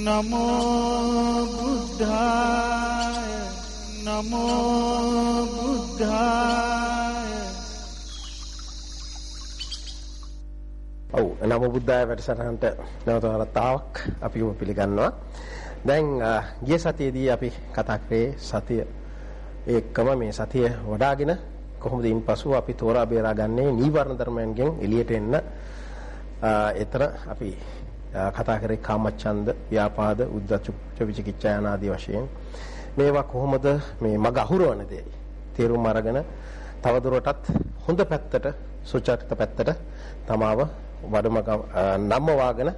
නමෝ බුද්ධාය නමෝ බුද්ධාය ඔව් නමෝ බුද්ධාය වැඩසටහනට නැවත වතාවක් අපි ඔබ පිළිගන්නවා. දැන් ගිය සතියේදී අපි කතා කරේ සතිය ඒකම මේ සතිය වඩාගෙන කොහොමද ඉන්පසු අපි තෝරා බේරා ගන්නේ නීවරණ ධර්මයන්ගෙන් එළියට එන්න. එතන අපි කතා කරේ කාමච්ඡන්ද, ව්‍යාපාද, උද්ධච්ච විචිකිච්ඡා ආදී වශයෙන් මේවා කොහොමද මේ මග අහුරවන දෙයි. තේරුම් අරගෙන තවදුරටත් හොඳ පැත්තට, සුචරිත පැත්තට තමාව වඩමග නම්ම වාගෙන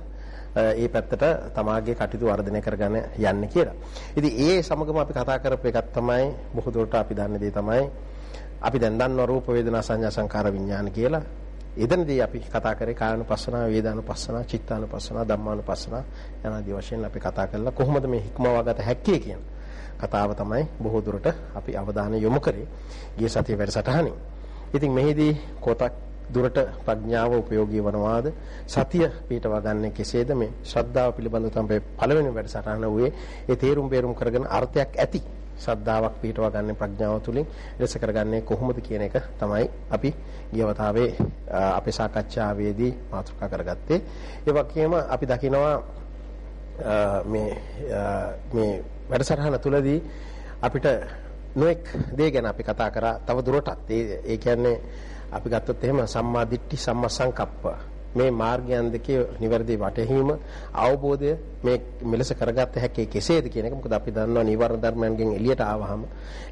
ඒ පැත්තට තමාගේ කටයුතු වර්ධනය කරගන්න යන්නේ කියලා. ඉතින් ඒ සමගම අපි කතා කරපු එකක් තමයි බොහෝ දුරට අපි දන්නේ දේ තමයි අපි දැන් දන්නවා රූප වේදනා සංඥා සංකාර විඥාන කියලා. එතනදී අපි කතා කරේ කායानुපස්සනා, වේදානුපස්සනා, චිත්තානුපස්සනා, ධම්මානුපස්සනා යන ආදී වශයෙන් අපි කතා කළා කොහොමද මේ හික්මවාගත හැක්කේ කියන කතාව තමයි බොහෝ දුරට අපි අවධානය යොමු කරේ ගිය සතියේ වැඩසටහනින්. ඉතින් මෙහිදී කොටක් දුරට ප්‍රඥාව ප්‍රයෝගී වනවාද? සතිය පිටවා ගන්න කෙසේද? මේ ශ්‍රද්ධාව පිළිබඳව තමයි පළවෙනි වැඩසටහන වූයේ. ඒ තේරුම් බේරුම් කරගෙන අර්ථයක් ඇති ශ්‍රද්ධාවක් පිටවා ගන්න ප්‍රඥාව තුලින් ඉරස කරගන්නේ කොහොමද කියන එක තමයි අපි ගියවතාවේ අපේ සාකච්ඡාවේදී මාතෘකා කරගත්තේ. ඒ වගේම අපි දකිනවා මේ මේ වැඩසටහන තුලදී අපිට නොඑක් දේ ගැන අපි කතා කරා. තව දුරටත්. ඒ කියන්නේ අපි ගත්තොත් එහෙම සම්මා දිට්ඨි සම්මා සංකප්ප. මේ මාර්ගයන් දෙකේ නිවැරදි වටහීම අවබෝධය මේ මෙලෙස කරගත්ත හැකි කෙසේද කියන එක මොකද අපි දන්නවා නිවර්ණ ධර්මයන්ගෙන් එළියට ආවහම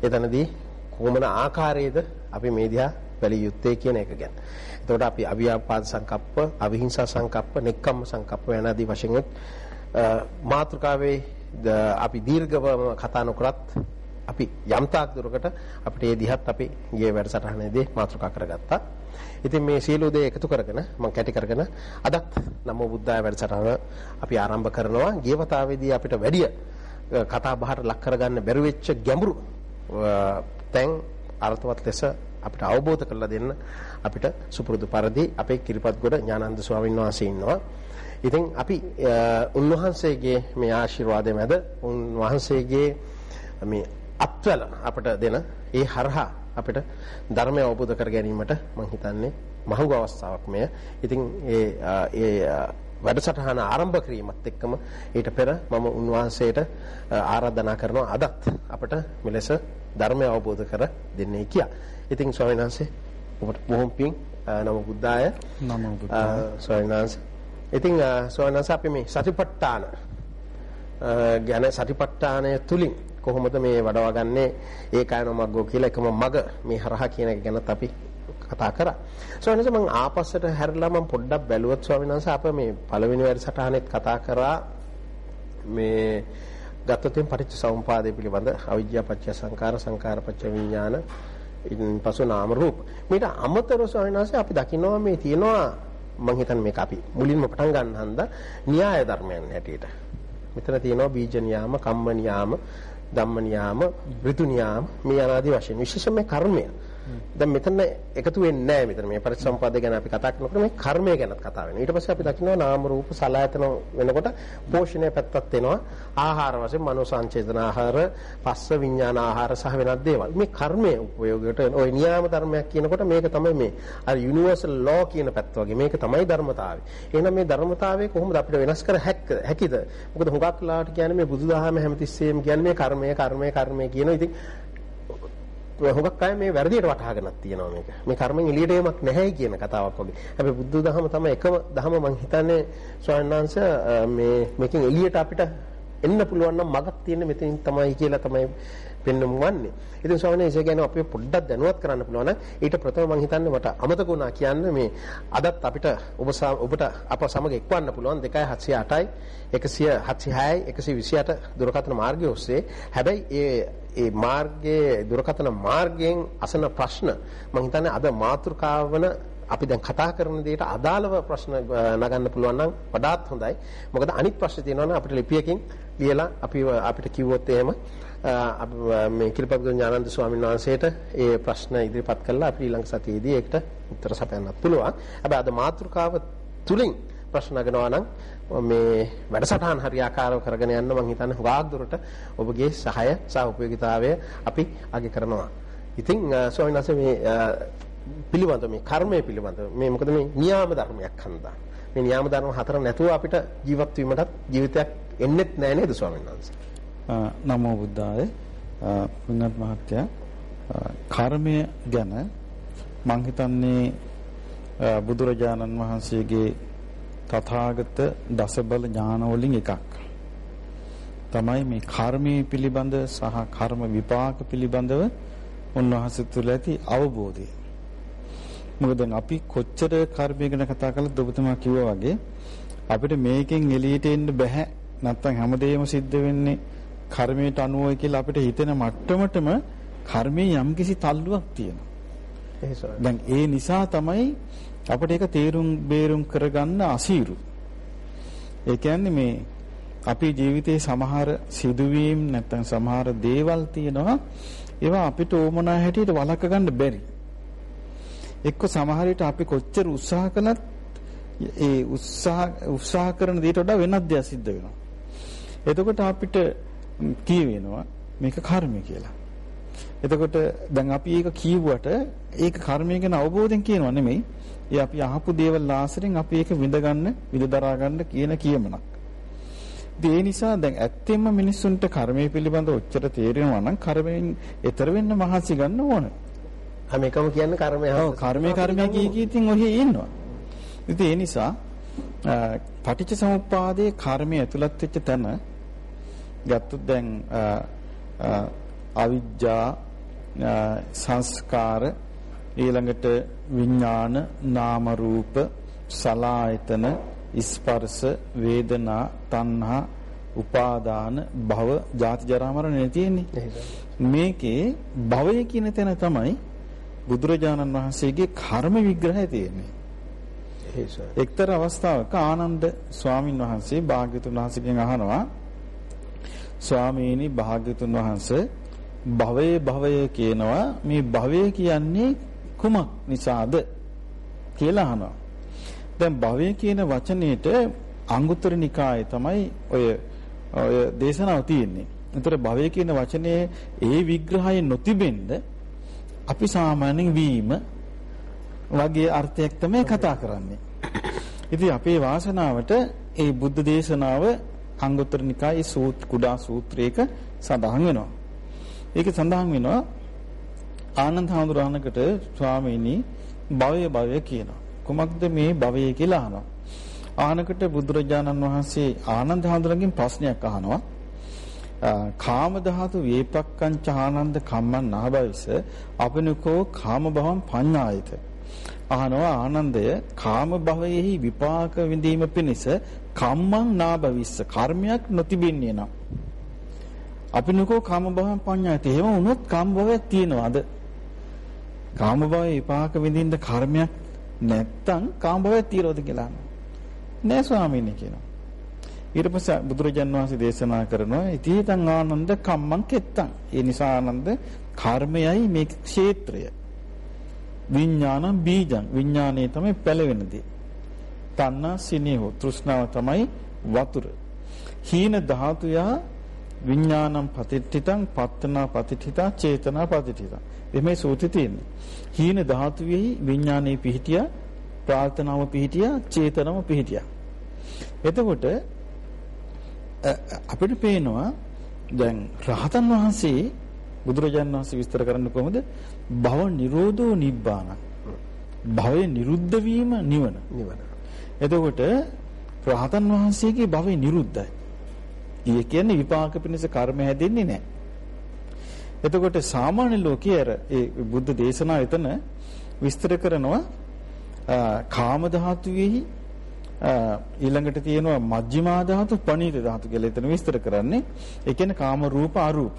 එතනදී කොමන ආකාරයේද අපි මේ දිහා බැලිය යුත්තේ කියන එක ගැන. එතකොට අපි අවියාපාද සංකප්ප, අවිහිංසා සංකප්ප, නෙක්ඛම්ම සංකප්ප යන ආදී වශයෙන් මාතෘකාවේ අපි දීර්ඝවම කතා නොකරත් අපි යම් තාක් දුරකට අපිට මේ දිහත් අපි ගියේ වැඩසටහනේදී මාතෘකා කරගත්තා. ඉතින් මේ සීල උදේ එකතු කරගෙන මම කැටි කරගෙන අදත් නමෝ බුද්ධාය වැඩසටහන අපි ආරම්භ කරනවා. ගිය වතාවේදී අපිට වැඩි කතා බහට ලක් කරගන්න බැරි වෙච්ච ගැඹුරු තැන් අර්ථවත් ලෙස අපිට අවබෝධ කරලා දෙන්න අපිට සුපුරුදු පරිදි අපේ කිරිපත්ගොඩ ඥානන්ද ස්වාමීන් වහන්සේ ඉන්නවා. ඉතින් අපි උන්වහන්සේගේ මේ ආශිර්වාදය මැද උන්වහන්සේගේ මේ අත්වල අපිට දෙන ඒ හරහා අපිට ධර්මය අවබෝධ කර ගැනීමට මම හිතන්නේ මහඟු අවස්ථාවක් මෙය. ඉතින් ඒ ඒ වැඩසටහන ආරම්භ කිරීමත් එක්කම ඊට පෙර මම උන්වහන්සේට ආරාධනා කරනවා අදත් අපට මෙලෙස ධර්මය අවබෝධ කර දෙන්නේ කියා. ඉතින් ස්වාමීන් වහන්සේ ඔබට බොහොම පිං නම බුද්ධාය. නම බුද්ධාය. ස්වාමීන් වහන්සේ. ඉතින් ස්වාමීන් වහන්සේ අපි මේ සතිපට්ඨාන ගැන සතිපට්ඨානය තුලින් කොහොමද මේ වඩවාගන්නේ ඒකායන මග්ගෝ කියලා එකම මග මේ හරහා කියන එක ගැනත් අපි කතා කරා. ස්වාමීන් වහන්සේ මම ආපස්සට හැරිලා මම පොඩ්ඩක් බැලුවත් ස්වාමීන් වහන්සේ අප මේ පළවෙනි වැඩසටහනෙත් කතා කරා මේ ගතතෙන් පටිච්ච සමුපාදය පිළිබඳ අවිද්‍යාව පත්‍ය සංකාර සංකාර පත්‍ය විඥාන ඉන්පසු නාම රූප. මේට අමතරව ස්වාමීන් වහන්සේ අපි දකිනවා මේ තියෙනවා මම හිතන්නේ මේක අපි මුලින්ම පටන් ගන්න හන්ද න්‍යාය ධර්මයන් හැටියට. මෙතන තියෙනවා බීජ නියාම, කම්ම නියාම, ධම්ම නියාම, ඍතු නියාම මේ අනාදී වශයෙන් විශේෂයෙන්ම කර්මය. දැන් මෙතන එකතු වෙන්නේ නැහැ මෙතන මේ පරිසම්පාදය ගැන අපි කතා කරනකොට මේ කර්මය ගැනත් කතා වෙනවා. ඊට පස්සේ අපි දකිනවා නාම රූප සලආයතන වෙනකොට පෝෂණය පැත්තත් එනවා. ආහාර වශයෙන් මනෝ සංචේතන ආහාර, පස්ස විඥාන ආහාර සහ වෙනත් දේවල්. මේ කර්මයේ උපයෝගයට ওই නියාම ධර්මයක් කියනකොට මේක තමයි මේ අර යුනිවර්සල් ලෝ කියන පැත්ත වගේ මේක තමයි ධර්මතාවය. එහෙනම් මේ ධර්මතාවය කොහොමද අපිට වෙනස් කර හැකිද? මොකද හුඟක් ලාට කියන්නේ මේ බුදුදහම හැමතිස්සෙම කියන්නේ මේ කර්මය කර්මය කර්මය කියනවා. ඉතින් හුඟක් අය මේ වැරදියට වටහාගෙනක් තියෙනවා මේක. මේ කර්මෙන් එළියට යමක් නැහැයි කියන කතාවක් වගේ. හැබැයි බුද්ධ දහම තමයි එකම දහම මම හිතන්නේ ස්වාමීන් වහන්සේ මේ මේකෙන් එළියට අපිට එන්න පුළුවන් නම් මගක් තියෙන මෙතනින් තමයි කියලා තමයි පෙන්වමු වන්නේ. ඉතින් ස්වාමීන් වහන්සේ ගැන අපි පොඩ්ඩක් දැනුවත් කරන්න පුළුවන් නම් ඊට ප්‍රථම මම හිතන්නේ මට අමතක වුණා කියන්නේ මේ අදත් අපිට ඔබ ඔබට අප සමග එක්වන්න පුළුවන් 2708යි 176යි 128 දුරකථන මාර්ගය ඔස්සේ. හැබැයි ඒ ඒ මාර්ගයේ දුරකථන මාර්ගයෙන් අසන ප්‍රශ්න මම හිතන්නේ අද මාතෘකාව වන අපි දැන් කතා කරන දෙයට අදාළව ප්‍රශ්න නගන්න පුළුවන් නම් වඩාත් හොඳයි. මොකද අනිත් ප්‍රශ්න තියෙනවා නම් අපිට ලිපියකින් ලියලා අපි අපිට කිව්වොත් එහෙම මේ කිරිපත්ගල ඥානන්ද ස්වාමීන් වහන්සේට ඒ ප්‍රශ්න ඉදිරිපත් කළා අපි ඊළඟ සතියේදී ඒකට උත්තර සපයන්නත් පුළුවන්. හැබැයි අද මාතෘකාව තුලින් ප්‍රශ්න නගනවා නම් මේ වැඩසටහන් හරියාකාරව කරගෙන යන්න මම හිතන්නේ හුඟක් දුරට ඔබගේ සහාය සහ උපයෝගීතාවය අපි අගය කරනවා. ඉතින් ස්වාමීන් වහන්සේ මේ පිළිබඳ මේ කර්මය පිළිබඳ මේ මොකද මේ න්‍යාම ධර්මයක් හන්දා. මේ න්‍යාම ධර්ම හතර නැතුව අපිට ජීවත් වීමටත් ජීවිතයක් එන්නෙත් නෑ නේද ස්වාමීන් වහන්සේ? නමෝ බුද්ධාය. පුණ්‍යත් මහත්තයා කර්මය ගැන මං හිතන්නේ බුදුරජාණන් වහන්සේගේ තථාගත දසබල ඥාන වලින් එකක්. තමයි මේ කර්මයේ පිළිබඳ සහ කර්ම විපාක පිළිබඳව උන්වහන්සේ තුළ ඇති අවබෝධය. මොකද දැන් අපි කොච්චර කර්මය ගැන කතා කළත් ඔබතුමා කිව්වා වගේ අපිට මේකෙන් එළියට එන්න බෑ. නැත්තම් හැමදේම සිද්ධ වෙන්නේ කර්මයට අනුවයි කියලා අපිට හිතෙන මට්ටමටම කර්මයේ යම්කිසි තල්ලුවක් තියෙනවා. දැන් ඒ නිසා තමයි අපිට ඒක තේරුම් බේරුම් කරගන්න අසීරු. ඒ කියන්නේ මේ අපේ ජීවිතයේ සමහර සිදුවීම් නැත්නම් සමහර දේවල් තියෙනවා ඒවා අපිට ඕමනා හැටියට වළක්ව ගන්න බැරි. එක්ක සමහර විට අපි කොච්චර උත්සාහ කළත් ඒ උත්සාහ උත්සාහ කරන දේට වඩා වෙනත් දෙයක් සිද්ධ වෙනවා. එතකොට අපිට කියවෙනවා මේක කර්මය කියලා. එතකොට දැන් අපි ඒක කියුවට ඒක කර්මය ගැන අවබෝධයෙන් කියනවා නෙමෙයි. ඒ අපි අහපු දේවල් ආශ්‍රයෙන් අපි ඒක විඳගන්න, විඳදරා ගන්න කියන කියමනක්. ඒ නිසා දැන් ඇත්තෙන්ම මිනිස්සුන්ට කර්මය පිළිබඳ ඔච්චර තේරෙනවා නම් කර්මයෙන් ඈතර වෙන්න මහන්සි ගන්න ඕන. හැම එකම කියන්නේ කර්මය. ඔව් කර්මය කර්මය කී කී ඉතින් ඔහි ඉන්නවා. ඉතින් ඒ නිසා පටිච්ච සමුප්පාදයේ කර්මය ඇතුළත් වෙච්ච තැන ගත්තොත් දැන් අවිජ්ජා සංස්කාර ඊළඟට විඥාන නාම රූප සලායතන ස්පර්ශ වේදනා තණ්හා උපාදාන භව ජාති ජරා මරණ තියෙන්නේ. මේකේ භවය කියන තැන තමයි බුදුරජාණන් වහන්සේගේ කර්ම විග්‍රහය තියෙන්නේ. එක්තරා අවස්ථාවක ආනන්ද ස්වාමින් වහන්සේ භාග්‍යතුන් වහන්සේගෙන් අහනවා ස්වාමීනි භාග්‍යතුන් වහන්සේ භවයේ භවය කියනවා මේ භවය කියන්නේ කුමක් නිසාද කියලා අහනවා. දැන් භවය කියන වචනේට අංගුත්තර නිකායේ තමයි ඔය ඔය දේශනාව තියෙන්නේ. ඒතර භවය කියන වචනේ ඒ විග්‍රහය නොතිබෙන්න අපි සාමාන්‍යයෙන් වීම වගේ අර්ථයක් තමයි කතා කරන්නේ. ඉතින් අපේ වාසනාවට ඒ බුද්ධ දේශනාව අංගුත්තර නිකායේ සූත් කුඩා සූත්‍රයක සඳහන් වෙනවා. ඒකේ සඳහන් වෙනවා ආනන්ද හඳුරානකට ස්වාමීනි භවය භවය කියනවා. කුමක්ද මේ භවය කියලා අහනවා. ආනකට බුදුරජාණන් වහන්සේ ආනන්ද හඳුරගෙන් ප්‍රශ්නයක් අහනවා. කාම ධාතු වේපක්කං චානන්ද කම්මං නාභවිස අපනිකෝ කාම භවං පඤ්ඤායිත අහනවා ආනන්දය කාම භවයේහි විපාක විඳීම පිණිස කම්මං නාභවිස්ස කර්මයක් නොතිබෙන්නේ නම් අපිනකෝ කාම භවයන් පඤ්ඤායති. එහෙම වුණොත් කාම භවයක් තියෙනවද? කාම භවයේ විපාක විඳින්න කර්මයක් නැත්තම් කාම භවයක් තියෙනවද කියලා අහනවා. නෑ ස්වාමීනි කියනවා. ඊට පස්සේ බුදුරජාන් වහන්සේ දේශනා කරනවා ඉතිහිතං ආනන්ද කම්මං කෙත්තං. ඒ නිසා ආනන්ද කර්මයයි මේ ක්ෂේත්‍රය. විඥානං බීජං. විඥානයේ තමයි පැලවෙන දේ. තණ්හා සිනේහෝ තෘෂ්ණාව තමයි වතුර. හීන ධාතුයා විඥානම් පතිට්ඨිතං පත්තනා පතිට්ඨිතා චේතනා පතිට්ඨිතා. එමේ සූත්‍රය තියෙන්නේ. හීන ධාතුවේහි විඥානේ පිහිටියා ප්‍රාර්ථනාව පිහිටියා චේතනම පිහිටියා. එතකොට අපිට පේනවා දැන් රහතන් වහන්සේ බුදුරජාණන් වහන්සේ විස්තර කරන්න කොහොමද? භව නිරෝධෝ නිබ්බාන. භවය නිරුද්ධ වීම නිවන. නිවන. එතකොට රහතන් වහන්සේගේ භවය නිරුද්ධයි. ඒ කියන්නේ විපාක පිණිස කර්ම හැදෙන්නේ නැහැ. එතකොට සාමාන්‍ය ලෝකයේ අර ඒ බුද්ධ දේශනාව එතන විස්තර කරනවා කාම ධාතුවේහි ඊළඟට තියෙනවා මජ්ක්‍ධිමා ධාතු පණීත ධාතු කියලා එතන විස්තර කරන්නේ. ඒ කියන්නේ කාම රූප අරූප.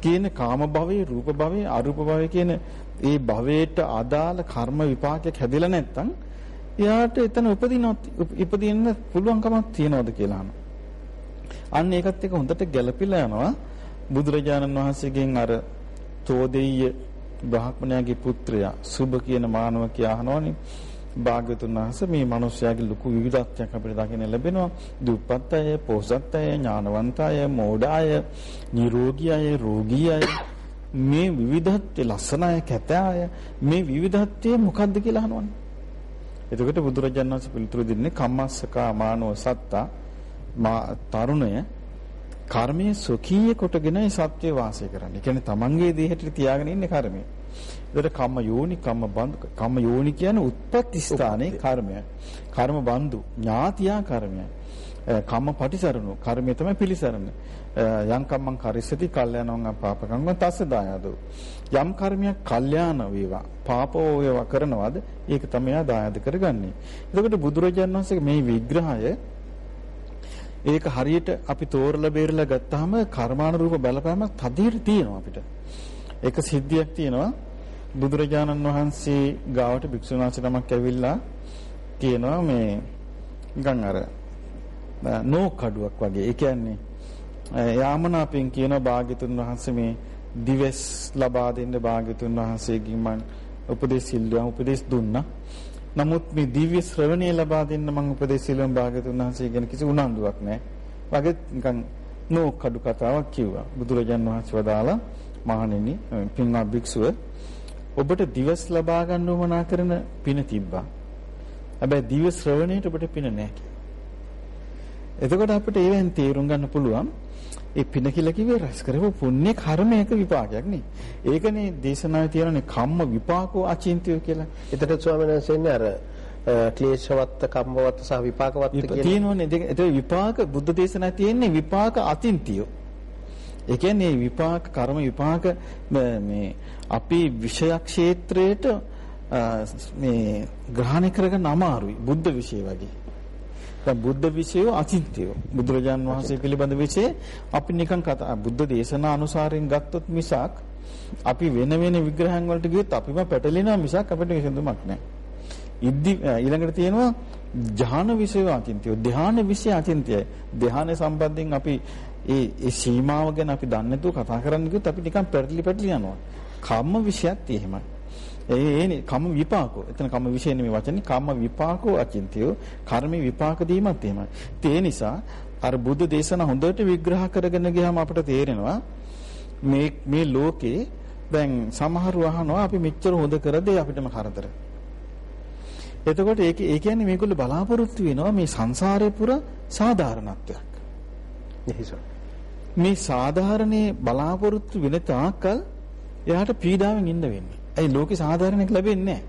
කියන කාම භවයේ රූප භවයේ අරූප භවයේ කියන ඒ භවයට අදාළ කර්ම විපාකයක් හැදිලා නැත්නම් එයාට එතන උපදිනවත් ඉපදින්න පුළුවන්කමක් තියනවද කියලා අහනවා. අන්න ඒකත් එක්ක හොඳට ගැළපිලා යනවා බුදුරජාණන් වහන්සේගෙන් අර තෝදෙය්‍ය බ්‍රාහ්මණයාගේ පුත්‍රයා සුබ කියන මානවකයා අහනවනේ භාග්‍යතුන් වහන්සේ මේ මිනිස්යාගේ ලොකු විවිධත්වයක් අපිට දකින්න ලැබෙනවා. දුප්පත් අය, පොහොසත් අය, ඥානවන්ත අය, මෝඩ අය, නිරෝගී අය, රෝගී අය මේ විවිධත්වයේ ලස්සන අය, කැත අය මේ විවිධත්වයේ මොකද්ද කියලා අහනවනේ. එතකොට බුදුරජාණන් වහන්සේ පිළිතුරු දෙන්නේ කම්මස්සකා මානව සත්තා මා තරුණය කර්මයේ සොකීය කොටගෙනයි සත්‍ය වාසය කරන්නේ. කියන්නේ තමන්ගේ දේහයට තියාගෙන ඉන්නේ කර්මය. ඒකට කම්ම යෝනි කම්ම බන්දු කම්ම යෝනි කියන්නේ උත්පත්ති ස්ථානයේ කර්මය. කර්ම බන්දු ඥාතියා කර්මය. කම්ම පටිසරණු කර්මය තමයි පිළිසරණ. යම් කම්මං කරිස්සති කල්යාණං පාපකං තස්ස දායදෝ. යම් කර්මයක් කල්යාණ වේවා පාපෝ වේවා කරනවද ඒක තමයි ආ දායද කරගන්නේ. එතකොට බුදුරජාණන් වහන්සේගේ මේ විග්‍රහය ඒක හරියට අපි තෝරලා බේරලා ගත්තාම කර්මානුරූප බලපෑමක් තදියට තියෙනවා අපිට. එක සිද්ධියක් තියෙනවා බුදුරජාණන් වහන්සේ ගාවට භික්ෂුන් වහන්සේ නමක් ඇවිල්ලා කියනවා මේ නිකන් අර නෝකඩුවක් වගේ. ඒ කියන්නේ යාමනාපෙන් කියන භාග්‍යතුන් වහන්සේ මේ දිවස් ලබා දෙන්න භාග්‍යතුන් වහන්සේගෙන් මම උපදේශ සිල්වා උපදේශ දුන්නා. නමුත් මේ දිව්‍ය ශ්‍රවණය ලබා දෙන්න මම උපදේශ සිල්වම් භාග්‍යතුන් වහන්සේ ගැන කිසි උනන්දුවක් නැහැ. වගේ නිකන් නෝකඩු කතාවක් කිව්වා. බුදුරජාන් වහන්සේ වදාලා මහණෙනි පින්වත් භික්ෂුව ඔබට දිවස් ලබා ගන්න උවමනා කරන පින තිබ්බා. හැබැයි දිව්‍ය ශ්‍රවණයට ඔබට පින නැහැ. එතකොට අපිට ඒවෙන් තේරුම් ගන්න පුළුවන් ඒ පින කියලා කිව්වේ රැස් කරපු පුණ්‍ය කර්මයක විපාකයක් නේ. ඒකනේ දේශනාවේ තියෙනනේ කම්ම විපාකෝ අචින්තිය කියලා. එතකොට ස්වාමීන් වහන්සේ අර ක්ලේශවත්ත කම්මවත්ත සහ විපාකවත්ත කියන තියෙනවනේ ඒක විපාක බුද්ධ දේශනාවේ තියෙන්නේ විපාක අචින්තිය. ඒ කියන්නේ විපාක කර්ම විපාක මේ අපි විෂය ක්ෂේත්‍රයට මේ ග්‍රහණය කරගන්න අමාරුයි බුද්ධ විෂය වගේ. දැන් බුද්ධ විෂය අචින්ත්‍යය. බුදුරජාන් වහන්සේ පිළිබඳ විෂය අපි නිකන් කතා බුද්ධ දේශනා අනුසාරයෙන් ගත්තොත් මිසක් අපි වෙන වෙන විග්‍රහයන් වලට ගියොත් අපිම පැටලෙනවා මිසක් අපිට විසඳුමක් නැහැ. ඉද්දි ඊළඟට තියෙනවා ධ්‍යාන විෂය අචින්ත්‍යය. ධ්‍යාන විෂය අචින්ත්‍යයි. ධ්‍යාන සම්බන්ධයෙන් අපි ඒ ඒ සීමාව ගැන අපි දන්නේ නැතුව කතා කරන්න ගියොත් අපි නිකන් පැටලි පැටලි යනවා. කම්ම විෂයත් එහෙමයි. ඒ ඒනේ කම්ම විපාකෝ. එතන කම්ම විශේෂ නෙමෙයි වචනේ කම්ම විපාකෝ අචින්තියෝ. කර්ම විපාක දීමත් එහෙමයි. ඒ නිසා අර බුද්ධ දේශනා හොඳට විග්‍රහ කරගෙන ගියාම අපිට තේරෙනවා මේ මේ ලෝකේ දැන් සමහරව අහනවා අපි මෙච්චර හොඳ කරදේ අපිටම කරදර. එතකොට ඒක ඒ කියන්නේ මේගොල්ලෝ බලාපොරොත්තු වෙනවා මේ සංසාරේ පුර සාධාරණත්වයක්. මේ සාධාරණේ බලාපොරොත්තු වෙන තාක්කල් එයාට පීඩාවෙන් ඉන්න වෙන්නේ. ඇයි ලෝකේ සාධාරණයක් ලැබෙන්නේ නැහැ.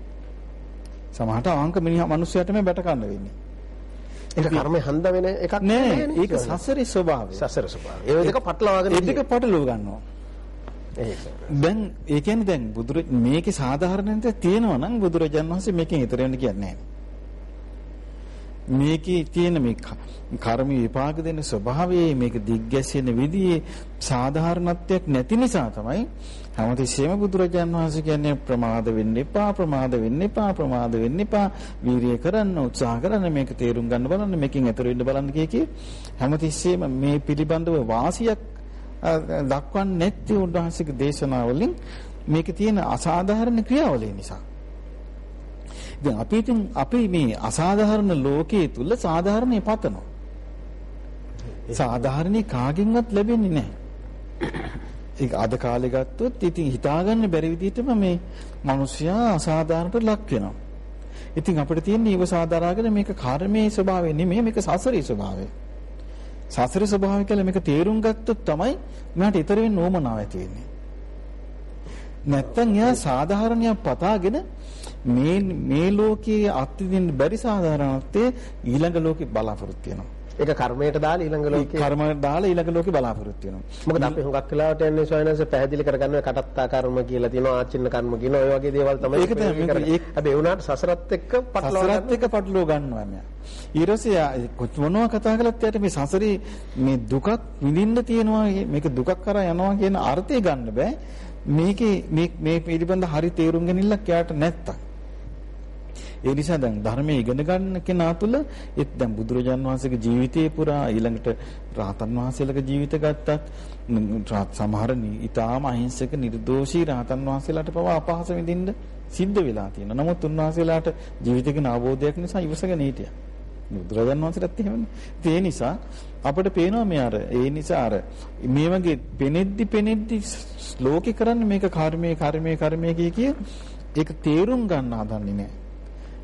සමහරට අවංක මිනිහා මිනිස්සයාට මේ බැට කන්න වෙන්නේ. ඒක කර්මේ හන්ද වෙන එකක් නෑ. ඒක සසරේ ස්වභාවය. සසර ස්වභාවය. ඒ දෙක පටලවාගෙන ඒ දෙක පටලව ගන්නවා. දැන් ඒ කියන්නේ දැන් බුදුර මේකේ සාධාරණත්වය තියෙනවා නම් බුදුරජාණන් වහන්සේ මේකෙන් ඊතර වෙන්න කියන්නේ නැහැ. මේකේ තියෙන මේ කර්ම විපාක දෙන ස්වභාවයේ මේක දිග්ගැසෙන විදිහේ සාධාරණත්වයක් නැති නිසා තමයි හැමතිස්සෙම බුදුරජාන් වහන්සේ කියන්නේ ප්‍රමාද වෙන්න එපා ප්‍රමාද වෙන්න එපා ප්‍රමාද වෙන්න එපා. වීරිය කරන්න උත්සාහ කරන්න මේක තේරුම් ගන්න බලන්න මේකෙන් ඈතර වෙන්න බලන්න කිය හැමතිස්සෙම මේ පිළිබඳව වාසියක් දක්වන්නේ නැති උන්වහන්සේගේ දේශනාවලින්. මේකේ තියෙන අසාධාරණ ක්‍රියාවලිය නිසා. දැන් අපි ඉතින් අපි මේ අසාධාරණ ලෝකයේ තුල සාධාරණේ පතනවා. සාධාරණේ කාගෙන්වත් ලැබෙන්නේ නැහැ. ඒක අද කාලේ ගත්තොත් ඉතින් හිතාගන්න බැරි විදිහටම මේ මිනිස්සයා අසාධාරණට ලක් වෙනවා. ඉතින් අපිට තියෙන්නේ ඊව සාධාරාගෙන මේක කර්මයේ ස්වභාවය නෙමෙයි මේක සසරේ ස්වභාවය. සසරේ ස්වභාවය කියලා මේක තේරුම් ගත්තොත් තමයි මට ඊතර වෙන්න ඕමනාව ඇති වෙන්නේ. නැත්තම් එයා සාධාරණයක් පතාගෙන මේ මේ ලෝකයේ අත්විඳින්න බැරි සාධාරණත්වයේ ඊළඟ ලෝකෙ බලාපොරොත්තු වෙනවා. ඒක කර්මයට දාලා ඊළඟ ලෝකේ කර්මයට දාලා ඊළඟ ලෝකේ බලාපොරොත්තු වෙනවා. මොකද අපි හුඟක් වෙලාවට යන්නේ සොයනස පැහැදිලි කරගන්න ඔය කටත්තා කර්ම කියලා තියෙනවා ආචින්න කර්ම කියන ඔය වගේ දේවල් තමයි ඒක තමයි හැබැයි උනාට සසරත් එක්ක පටලවා සසරත් එක්ක පටලවා ගන්නවා මෙයා. ඊට මොනවා කතා කළත් යට මේ සසරේ මේ දුකක් විඳින්න තියෙනවා මේක දුකක් කරා යනවා කියන අර්ථය ගන්න බෑ. මේකේ මේ මේ පිළිබඳ හරි තේරුම් ගැනීමක් එයාට නැත්තම් ඒ නිසා දැන් ධර්මයේ ඉගෙන ගන්න කෙනා තුළ ඒත් දැන් බුදුරජාන් වහන්සේගේ ජීවිතේ පුරා ඊළඟට රාතන් වහන්සේලගේ ජීවිත ගත්තත් සමහර ඊටාම අහිංසක නිර්දෝෂී රාතන් වහන්සේලාට පවා අපහාස විඳින්න සිද්ධ වෙලා තියෙනවා. නමුත් උන්වහන්සේලාට ජීවිතේ ගැන අවබෝධයක් නිසා ඉවසගෙන හිටියා. බුදුරජාණන් වහන්සේටත් එහෙමනේ. ඒ නිසා අපිට පේනවා මේ අර ඒ නිසා අර මේ වගේ පෙනෙද්දි පෙනෙද්දි ශ්ලෝකේ කරන්නේ මේක කර්මයේ කර්මයේ කර්මයේ කිය කිය ඒක තේරුම් ගන්න හදන්නේ නැහැ.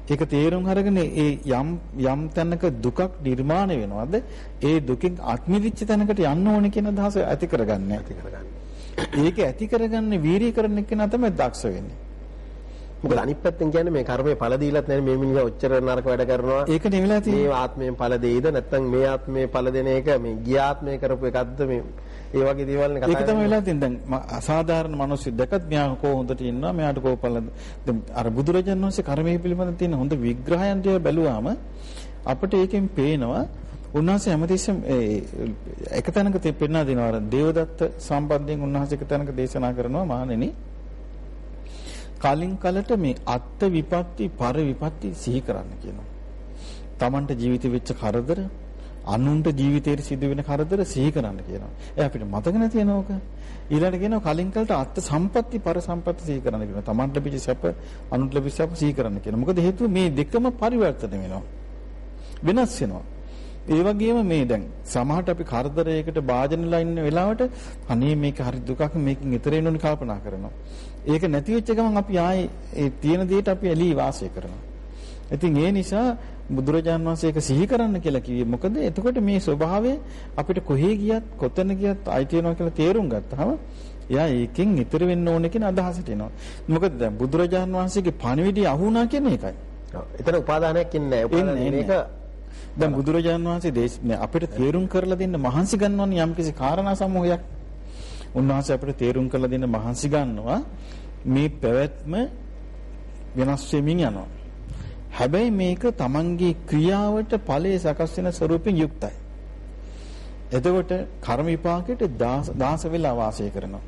ඒක තේරුම් අරගෙන ඒ යම් යම් තැනක දුකක් නිර්මාණය වෙනවද ඒ දුකෙන් අත්මිදිච්ච තැනකට යන්න ඕනේ කියන අදහස ඇති කරගන්නේ. ඇති කරගන්න. ඒක ඇති කරගන්නේ වීරිය කරන එක්කෙනා තමයි දක්ෂ වෙන්නේ. මොකද අනිත් පැත්තෙන් කියන්නේ මේ කර්මයේ ඵල දීලත් නැහැ මේ මිනිහා ඔච්චර නරක වැඩ කරනවා. ඒක නෙවෙලා මේ තියෙන්නේ. ආත්මයෙන් ඵල දෙයිද? නැත්නම් මේ ආත්මයේ ඵල දෙන එක මේ ගිය ආත්මයේ කරපු එකක්ද? මේ ඒ වගේ දේවල් නේ කතා ඒක තමයි වෙලා තියෙන්නේ. දැන් ම- අසාධාරණ මිනිස්සු දැකත් මෙයා කොහොඳට ඉන්නවා. මෙයාට කෝපල දැන් අර බුදුරජාණන් වහන්සේ කර්මයේ පිළිබඳ තියෙන හොඳ විග්‍රහයන් ටික බැලුවාම අපිට ඒකෙන් පේනවා. උන්වහන්සේ හැමතිස්සෙම ඒ එක තැනක තේ පෙන්වා දෙනවා. දේවදත්ත සම්බන්ධයෙන් උන්වහන්සේ එක තැනක දේශනා කරනවා. මහණෙනි කලින් කලට මේ අත්ත් විපත්ති පර විපත්ති සිහි කරන්න කියනවා. Tamanට ජීවිතේ වෙච්ච කරදර අනුන්ට ජීවිතේට සිදුවෙන කරදර සිහි කරන්න කියනවා. ඒ අපිට මතක නැති වෙනවක. ඊළඟට කියනවා කලින් කලට අත්ත් සම්පatti පර සම්පatti සිහි කරන්න කියනවා. Tamanට ලැබිච්ච සැප අනුන්ට ලැබිච්ච සැප සිහි කරන්න කියනවා. මොකද හේතුව මේ දෙකම පරිවර්තන වෙනවා. වෙනස් වෙනවා. ඒ වගේම මේ දැන් සමහරට අපි කරදරයකට භාජනලා ඉන්න වෙලාවට අනේ මේක හරි දුකක් මේකෙන් ඈතර වෙන්න ඕනේ කල්පනා කරනවා. ඒක නැති වෙච්ච ගමන් අපි ආයේ ඒ තියෙන දෙයට අපි එළී වාසය කරනවා. ඉතින් ඒ නිසා බුදුරජාන් වහන්සේ ඒක සිහි කරන්න කියලා කිව්වේ. මොකද එතකොට මේ ස්වභාවය අපිට කොහේ ගියත් කොතන ගියත් අයිති වෙනවා කියලා තේරුම් ගත්තාම එයා ඒකෙන් ඈතර වෙන්න ඕනේ කියන අදහසට එනවා. මොකද දැන් බුදුරජාන් වහන්සේගේ පණිවිඩය අහුණා කියන එකයි. එතන උපාදානයක් ඉන්නේ නැහැ. දැන් බුදුරජාන් වහන්සේ අපිට තේරුම් කරලා දෙන්න මහන්සි ගන්නවනේ යම්කිසි කාරණා සමූහයක්. උන්වහන්සේ අපිට තේරුම් කරලා දෙන්න මහන්සි ගන්නවා මේ පැවැත්ම වෙනස් වෙමින් යනවා. හැබැයි මේක Tamanගේ ක්‍රියාවට ඵලයේ සකස් වෙන ස්වරූපෙන් යුක්තයි. එතකොට කර්ම විපාකයට දාස දාස වෙලා වාසය කරනවා.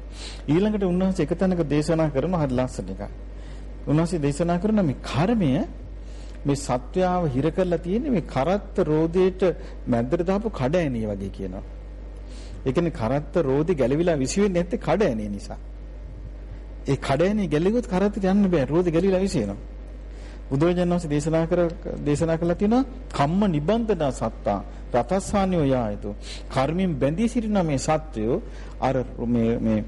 ඊළඟට උන්වහන්සේ එක තැනක දේශනා කරනවා හරි ලස්සන එකක්. උන්වහන්සේ දේශනා කරන මේ කර්මය මේ සත්‍යාව හිර කරලා තියෙන්නේ මේ කරත්ත රෝදේට මැද්දට දාපු කඩ ඇණිය වගේ කියනවා. ඒ කියන්නේ කරත්ත රෝදේ ගැලවිලා විසි වෙන්නේ නැත්තේ කඩ ඇණිය නිසා. ඒ කඩ ඇණිය ගැලෙගොත් කරත්තට යන්න බෑ රෝදේ ගැලවිලා විසි වෙනවා. බුදුරජාණන් වහන්සේ දේශනා කර දේශනා කළා තියෙනවා කම්ම නිබන්ධන සත්තා රතස්සානියෝ යායතු කර්මයෙන් බැඳී සිටින මේ සත්වයෝ අර මේ මේ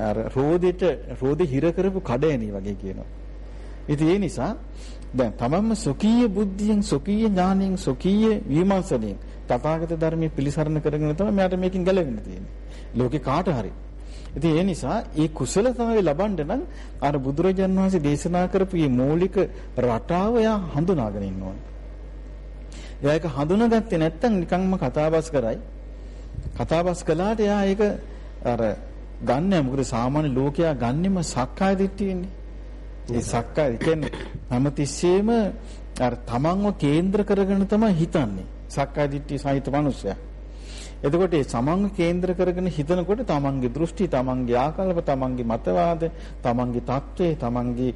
අර රෝදෙට රෝදේ හිර කරපු කඩ ඇණිය වගේ කියනවා. ඉතින් ඒ නිසා දැන් තමන්ම සොකීය බුද්ධියෙන් සොකීය ඥානයෙන් සොකීය විමර්ශනයෙන් තථාගත ධර්මයේ පිළිසරණ කරගෙන තමයි මෙයාට මේකෙන් ගැලවෙන්න තියෙන්නේ. ලෝකේ කාට හරි. ඉතින් ඒ නිසා ඒ කුසලතාවය ලබන්න නම් අර බුදුරජාන් වහන්සේ දේශනා කරපු මේ මූලික රටාව එයා හඳුනාගෙන ඉන්න ඕනේ. එයා ඒක හඳුනාගත්තේ නැත්නම් නිකන්ම කතාබස් කරයි. කතාබස් කළාට එයා ඒක අර ගන්නෑ මොකද සාමාන්‍ය ලෝකයා ගන්නෙම සක්කාය දිට්ඨියනේ. ඒ සක්කාය කියන්නේ හැමතිස්සෙම අර තමන්ව කේන්ද්‍ර කරගෙන තමයි හිතන්නේ. සක්කාය දිට්ඨිය සහිත මිනිස්සයා. එතකොට මේ සමංග කේන්ද්‍ර කරගෙන හිතනකොට තමන්ගේ දෘෂ්ටි, තමන්ගේ ආකල්ප, තමන්ගේ මතවාද, තමන්ගේ தત્ත්වය, තමන්ගේ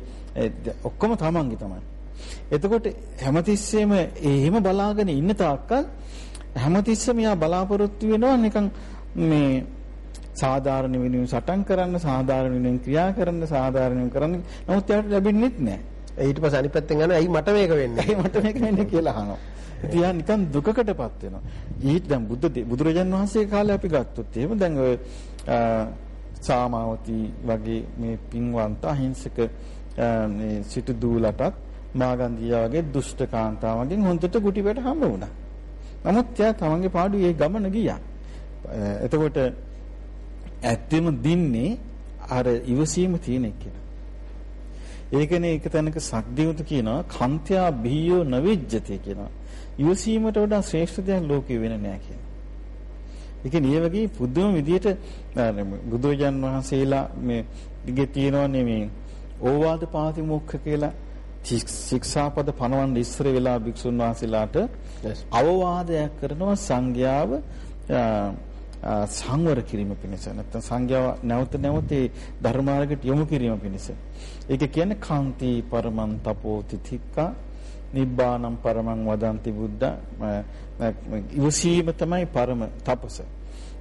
ඔක්කොම තමන්ගේ තමයි. එතකොට හැමතිස්සෙම එහෙම බලාගෙන ඉන්න තාක්කල් හැමතිස්සෙම යා බලාපොරොත්තු වෙනවා නිකන් මේ සාධාරණ වෙනුවෙන් සටන් කරන්න, සාධාරණ වෙනුවෙන් ක්‍රියා කරන්න, සාධාරණ කරන්න. නමුත් යාට ලැබෙන්නේ නැහැ. ඊට පස්සේ අනිත් පැත්තෙන් යනවා ඇයි මට මේක වෙන්නේ? ඇයි මට මේක වෙන්නේ කියලා අහනවා. ඉතින් යා නිකන් දුකකටපත් වෙනවා. ඊට දැන් බුද්ධ බුදුරජාන් වහන්සේ කාලේ අපි ගත්තොත් එහෙම දැන් ඔය සාමාවති වගේ මේ පින්වන්ත අහිංසක මේ සිටු දූලටත් මාගන්දියා වගේ දුෂ්ට කාන්තාවගෙන් හොඳට ගුටි වැට හම්බ වුණා. නමුත් එයා තමන්ගේ පාඩුවේ ඒ ගමන ගියා. එතකොට ඇත්තෙම දින්නේ අර ඉවසීම තියෙන එක්කෙනා. ඒකනේ එක තැනක සක්දිවත කියනවා කන්ත්‍යා බිහියෝ නවිජ්ජති කියනවා. ඉවසීමට වඩා ශ්‍රේෂ්ඨ දෙයක් ලෝකේ වෙන නෑ කියනවා. ඒ කියන්නේ මේ වගේ පුදුම විදියට බුදුරජාන් වහන්සේලා මේ දිගේ තියෙනවනේ මේ ඕවාද පාතිමොක්ඛ කියලා ශික්ෂාපද පනවන්න ඉස්සර වෙලා භික්ෂුන් වහන්සේලාට අවවාදයක් කරනවා සංඝයාව සංවර කිරීම පිණිස නැත්නම් සංඝයාව නැවත නැවත ධර්මාර්ගයට යොමු කිරීම පිණිස. ඒක කියන්නේ කාන්ති පරමං තපෝ තිතික්කා නිබ්බානම් පරමං වදන්ති බුද්ධ. ඉවසීම තමයි පරම තපස.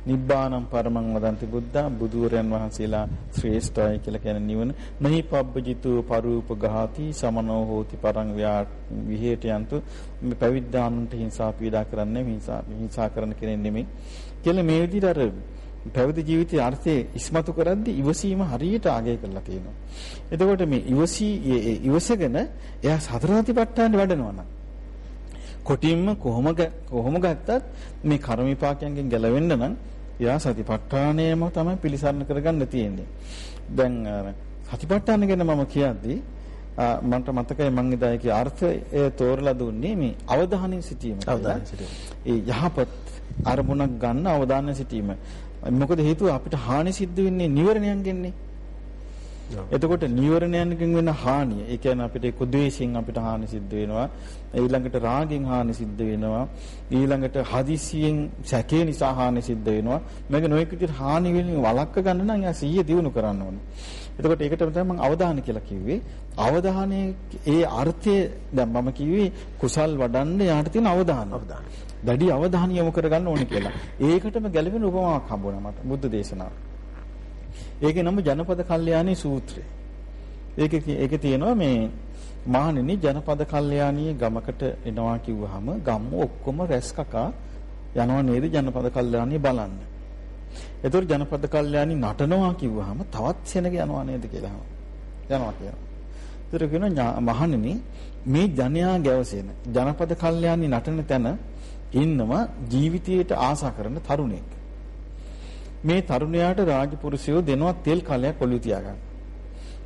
නිබ්බානම් පරමං වදන්ති බුද්ධා. බුදුරයන් වහන්සේලා ශ්‍රේෂ්ඨයි කියලා කියන නිවන. නහි පබ්බජිතු පරූප ගාති සමනෝ හෝති පරං විහෙට යන්තු. මේ පැවිද්දාන්ට හිංසා පීඩා කරන්නේ හිංසා හිංසා කරන කෙනෙක් නෙමෙයි. කියලා මේ විදිහට අර පැවිදි ජීවිතයේ අර්ථය ඉස්මතු කරද්දී ඉවසීම හරියට ආගය කරලා තියෙනවා. එතකොට මේ ඉවසී ඉවසගෙන එයා සතර සතිපට්ඨාන වැඩනවා නම් කොටින්ම කොහොම කොහොම ගත්තත් මේ කර්ම විපාකයන්ගෙන් ගැලවෙන්න නම් එයා සතිපට්ඨානයම තමයි පිළිසරණ කරගන්න තියෙන්නේ. දැන් සතිපට්ඨාන ගැන මම කියද්දී මන්ට මතකයි මං එදා ඒකේ අර්ථය තෝරලා දුන්නේ මේ අවධානය සිටීම. අවධානය සිටීම. ඒ යහපත් අරමුණක් ගන්න අවධානය සිටීම. මොකද හේතුව අපිට හානි සිද්ධ වෙන්නේ නිවරණයන්ගෙන්නේ. එතකොට නීවරණයන්ගෙන් වෙන හානිය, ඒ කියන්නේ අපිට එක්ක ද්වේෂයෙන් අපිට හානි සිද්ධ වෙනවා, ඊළඟට රාගෙන් හානි සිද්ධ වෙනවා, ඊළඟට හදිසියෙන් සැකේ නිසා හානි සිද්ධ වෙනවා. මේක නොයෙක් විදිහට හානි වලින් වළක්ව ගන්න නම් යා සිහිය දිනු කරන්න ඕනේ. එතකොට ඒකට තමයි මම අවධානය කියලා කිව්වේ. අවධානයේ ඒ අර්ථය දැන් මම කිව්වේ කුසල් වඩන්න යාට තියෙන අවධානය. අවධානය. දැඩි අවධානය යොමු කරගන්න ඕනේ කියලා. ඒකටම ගැළපෙන උපමාවක් හම්බුණා මට බුද්ධ දේශනාව. ඒකේ නම ජනපද කල්යාණී සූත්‍රය. ඒකේ ඒකේ තියෙනවා මේ මහණෙනි ජනපද කල්යාණී ගමකට එනවා කිව්වහම ගම්ම ඔක්කොම රැස් කකා යනවා නේද ජනපද කල්යාණී බලන්න. ඒතකොට ජනපද කල්යාණී නටනවා කිව්වහම තවත් සෙනග යනවා නේද කියලා යනවා කියනවා. ඒතර කියනවා මහණෙනි මේ ජනයා ගැවසෙන ජනපද කල්යාණී නටන තැන ඉන්නවා ජීවිතයට ආසා කරන තරුණෙක්. මේ තරුණයාට රාජපුරුෂයෝ දෙනවා තෙල් කලයක් ඔලු තියාගන්න.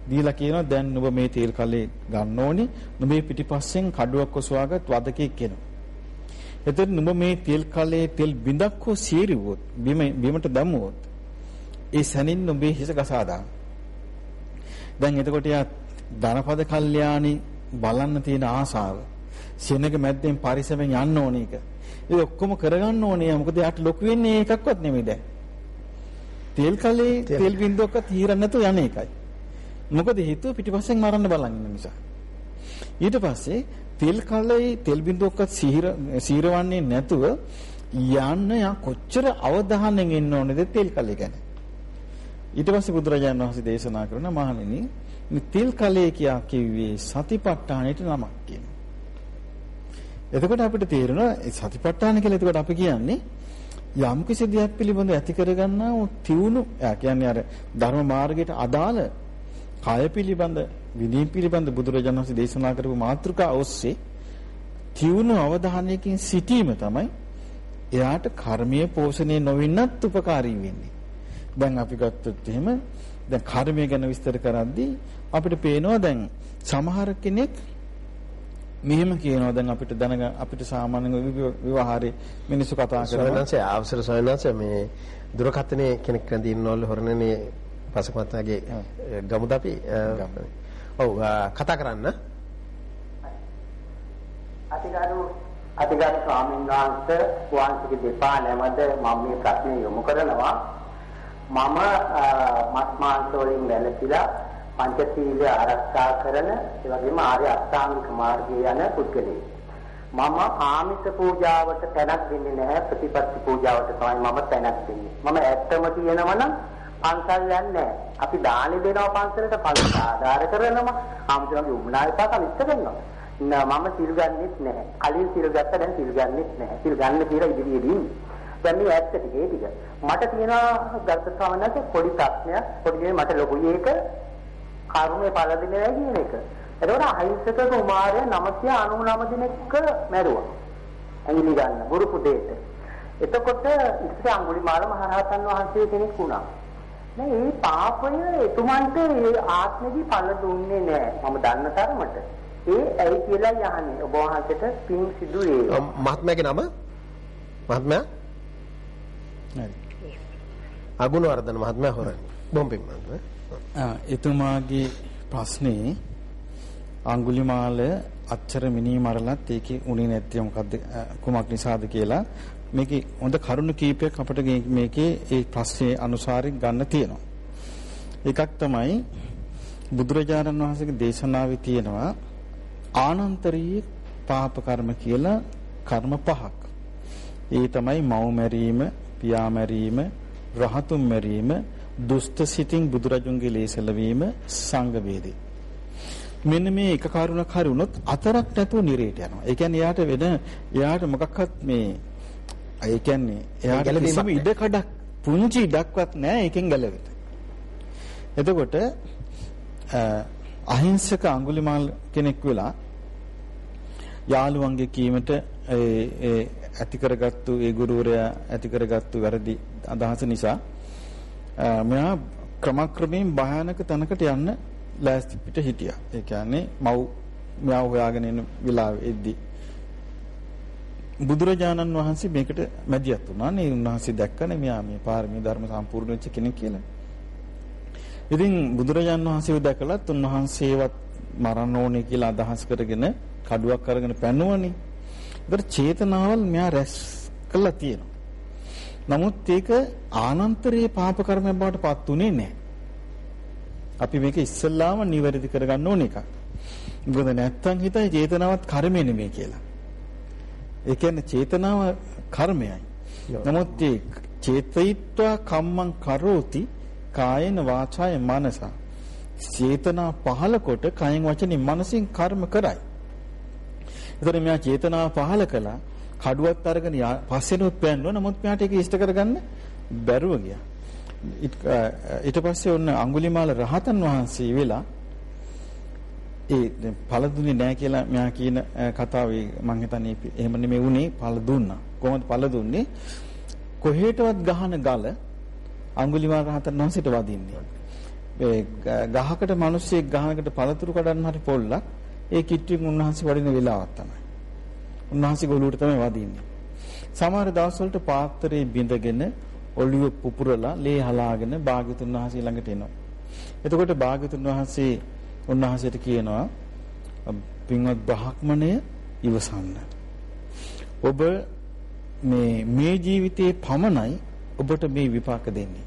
දීලා කියනවා දැන් නුඹ මේ තෙල් කලේ ගන්න ඕනේ. නුඹේ පිටිපස්සෙන් කඩුවක් ඔසවාගත් වදකෙක් කෙනා. එතකොට නුඹ මේ තෙල් කලේ තෙල් බිඳක් හෝ සීරුවොත් බිම බිමට දැම්මුවොත් ඒ සැනින් නුඹේ හිස ගසා දාන්න. දැන් එතකොට යා ධනපද කල්යාණි බලන්න තියෙන ආසාව සෙනග මැද්දෙන් පරිසමෙන් යන්න ඕනේ එක. ඒ ඔක්කොම කරගන්න ඕනේ. මොකද යාට ලොකු වෙන්නේ ඒකක්වත් නෙමෙයි දැන්. තෙල් කලේ තෙල් බින්දුවක්වත් හීරන්න නැතුව යන එකයි. මොකද හේතුව පිටිපස්සෙන් මරන්න බලන් ඉන්න නිසා. ඊට පස්සේ තෙල් කලේ තෙල් බින්දුවක්වත් සීර සීරවන්නේ නැතුව යන්න යා කොච්චර අවධානයෙන් ඉන්න ඕනේද තෙල් කලේ ගැන. ඊට පස්සේ බුදුරජාණන් වහන්සේ දේශනා කරන මහණෙනි මේ තෙල් කලේ කියා කිව්වේ සතිපට්ඨානෙට නමක් කියනවා. එතකොට අපිට තේරෙනවා සතිපට්ඨාන කියලා එතකොට අපි කියන්නේ යම් කිසි දෙයක් පිළිබඳව ඇති කරගන්නා වූ තියුණු එයා කියන්නේ අර ධර්ම මාර්ගයට අදාළ කය පිළිබඳ විනී පිළිබඳ බුදුරජාණන් වහන්සේ දේශනා කරපු මාතෘකා ඔස්සේ තියුණු අවධානයකින් සිටීම තමයි එයාට කර්මීය පෝෂණය නොවෙන්නත් උපකාරී වෙන්නේ. දැන් අපි ගත්තොත් එහෙම දැන් කර්මය ගැන විස්තර කරද්දී අපිට පේනවා දැන් සමහර කෙනෙක් මෙහෙම කියනවා දැන් අපිට දැනග අපිට සාමාන්‍ය විවාහාරේ මිනිස්සු කතා කරනවා. සයන්න්සේ අවසර සයන්න්සේ මේ දුරකථනයේ කෙනෙක් රැඳින්නවල හොරණනේ පසකමත්තාගේ ගමුද අපි ඔව් කතා කරන්න. අතිගරු අතිගරු ස්වාමීන් වහන්සේ වහන්සේගේ දෙපා නැමද මම මේ ප්‍රශ්නේ යොමු කරනවා. මම මත් මාංශ වලින් වැළකීලා පංචශීලය ආරක්ෂා කරන ඒ වගේම ආර්ය අෂ්ටාංගික මාර්ගයේ යන පුද්ගලයෙක්. මම ආමිත පූජාවට තැනක් දෙන්නේ නැහැ ප්‍රතිපත්ති පූජාවට තමයි මම තැනක් දෙන්නේ. මම ඇත්තම කියනවා නම් පන්සල් යන්නේ නැහැ. අපි දානි දෙනවා පන්සලට පන්සල ආධාර කරනවා. ආමුතුන්ගේ උම්නාය පාසල් ඉස්ස දෙනවා. මම සිල් ගන්නෙත් නැහැ. කලින් සිල් ගත්ත දැන් සිල් ගන්නෙත් නැහැ. සිල් ගන්න කියලා ඉදිරියේදී දැන් මේ ඇත්ත ටික ඒ ටික. මට තියෙනවා ගර්ථ ස්වාමීන් පොඩි ප්‍රශ්නයක්. පොඩි මට ලොකුයි ඒක කර්මය පළ දෙන්නේ නැහැ කියන එක. එතකොට අහිංසක කුමාරය 999 දිනක මැරුවා. ඇඟිලි ගන්න ගුරු පුදේට. එතකොට ඉස්සේ අඟුලිමාල මහරහතන් වහන්සේ කෙනෙක් වුණා. නෑ මේ පාපය එතුමන්ට ආත්මෙදි පළ දුන්නේ නෑ. මම දන්න තරමට. ඒ ඇයි කියලා යහන්නේ ඔබ වහන්සේට පින් සිදු වේ. මහත්මයාගේ නම? මහත්මයා? හරි. අගුණවර්ධන මහත්මයා හොරන්නේ. බොම්බින් මහත්මයා. එතුමාගේ ප්‍රශ්නේ අඟුලිමාල අච්චර මිනී මරලත් ඒකේ උනේ නැත්තේ මොකද්ද කුමක් නිසාද කියලා මේකේ හොඳ කරුණු කීපයක් අපිට මේකේ ඒ ප්‍රශ්නේ අනුසාරින් ගන්න තියෙනවා. එකක් තමයි බුදුරජාණන් වහන්සේගේ දේශනාවේ තියෙනවා ආනන්තරීය පාප කර්ම කියලා කර්ම පහක්. ඒ තමයි මව් මැරීම, පියා මැරීම, රහතුන් මැරීම, දුෂ්ට සිතින් බුදුරජුන්ගේ ලේසල වීම සංඝ වේදේ. මෙන්න මේ එක කරුණක් හරි වුණොත් අතරක් නැතුව නිරේට යනවා. ඒ කියන්නේ එයාට වෙන එයාට මොකක්වත් මේ ඒ කියන්නේ එයාට කිසිම ඉඩ කඩක් පුංචි ඉඩක්වත් නැහැ ඒකෙන් ගැලවෙන්න. එතකොට අහිංසක අඟුලිමාල් කෙනෙක් වෙලා යාළුවන්ගේ කීමට ඒ ඒ ඇති කරගත්තු ඒ ගුරුවරයා ඇති කරගත්තු වැරදි අදහස නිසා මෙයා ක්‍රමක්‍රමයෙන් භයානක තැනකට යන්න ලෑස්ති පිට හිටියා. ඒ කියන්නේ මව් මෙයා හොයාගෙන එන වෙලාවෙදී බුදුරජාණන් වහන්සේ මේකට මැදිහත් වුණා නේ. උන්වහන්සේ දැක්කනේ මෙයා මේ පාරමී ධර්ම සම්පූර්ණ වෙච්ච කෙනෙක් කියලා. ඉතින් බුදුරජාණන් වහන්සේව දැකලත් උන්වහන්සේවත් මරන්න ඕනේ කියලා අදහස් කරගෙන කඩුවක් අරගෙන පැනුවනේ. ඒතර චේතනාවල් මෙයා රැස් කළා තියෙනවා. නමුත් ඒක ආනන්තරයේ පාප කර්මයක් බවට පත් උනේ නැහැ. අපි මේක ඉස්සල්ලාම නිවැරදි කරගන්න ඕන එකක්. මොකද නැත්තම් හිතයි චේතනාවත් කර්මය නෙමෙයි කියලා. ඒ කියන්නේ චේතනාව කර්මයයි. නමුත් ඒ චේතයිත්වා කම්මං කරෝති කායන වාචාය මනස. චේතනා පහල කොට කයෙන් වචනින් මනසින් කර්ම කරයි. ඒතර මෙයා චේතනාව පහල කළා කඩුවත් අරගෙන පස්සෙනුත් පෑන්නුවා නමුත් මෙයාට ඒක ඉෂ්ට කරගන්න බැරුව ගියා. ඊට පස්සේ ඔන්න අඟුලිමාල රහතන් වහන්සේ වෙලා ඒ පළ දුන්නේ නැහැ කියලා මෙයා කියන කතාවේ මම හිතන්නේ එහෙම නෙමෙයි උනේ පළ දුන්නා. කොහොමද පළ දුන්නේ? කොහෙටවත් ගහන ගල අඟුලිමාල රහතන් වහන්සේට වදින්නේ. ඒ ගහකට මිනිස්සෙක් ගහනකට පළතුරු කඩන්න හරි පොල්ලක් ඒ කිට්ටුවෙන් උන්වහන්සේ වඩින වෙලාවක් තමයි. උන්වහන්සේ ගොළුවට තමයි වදින්නේ. සමහර දවස්වලට පාත්‍රයේ බිඳගෙන ඔළුව පුපුරලා ලේ හලාගෙන භාග්‍යතුන් වහන්සේ ළඟට එනවා. එතකොට භාග්‍යතුන් වහන්සේ උන්වහන්සේට කියනවා පින්වත් බ්‍රහ්මණය ඉවසන්න. ඔබ මේ මේ ජීවිතයේ පමණයි ඔබට මේ විපාක දෙන්නේ.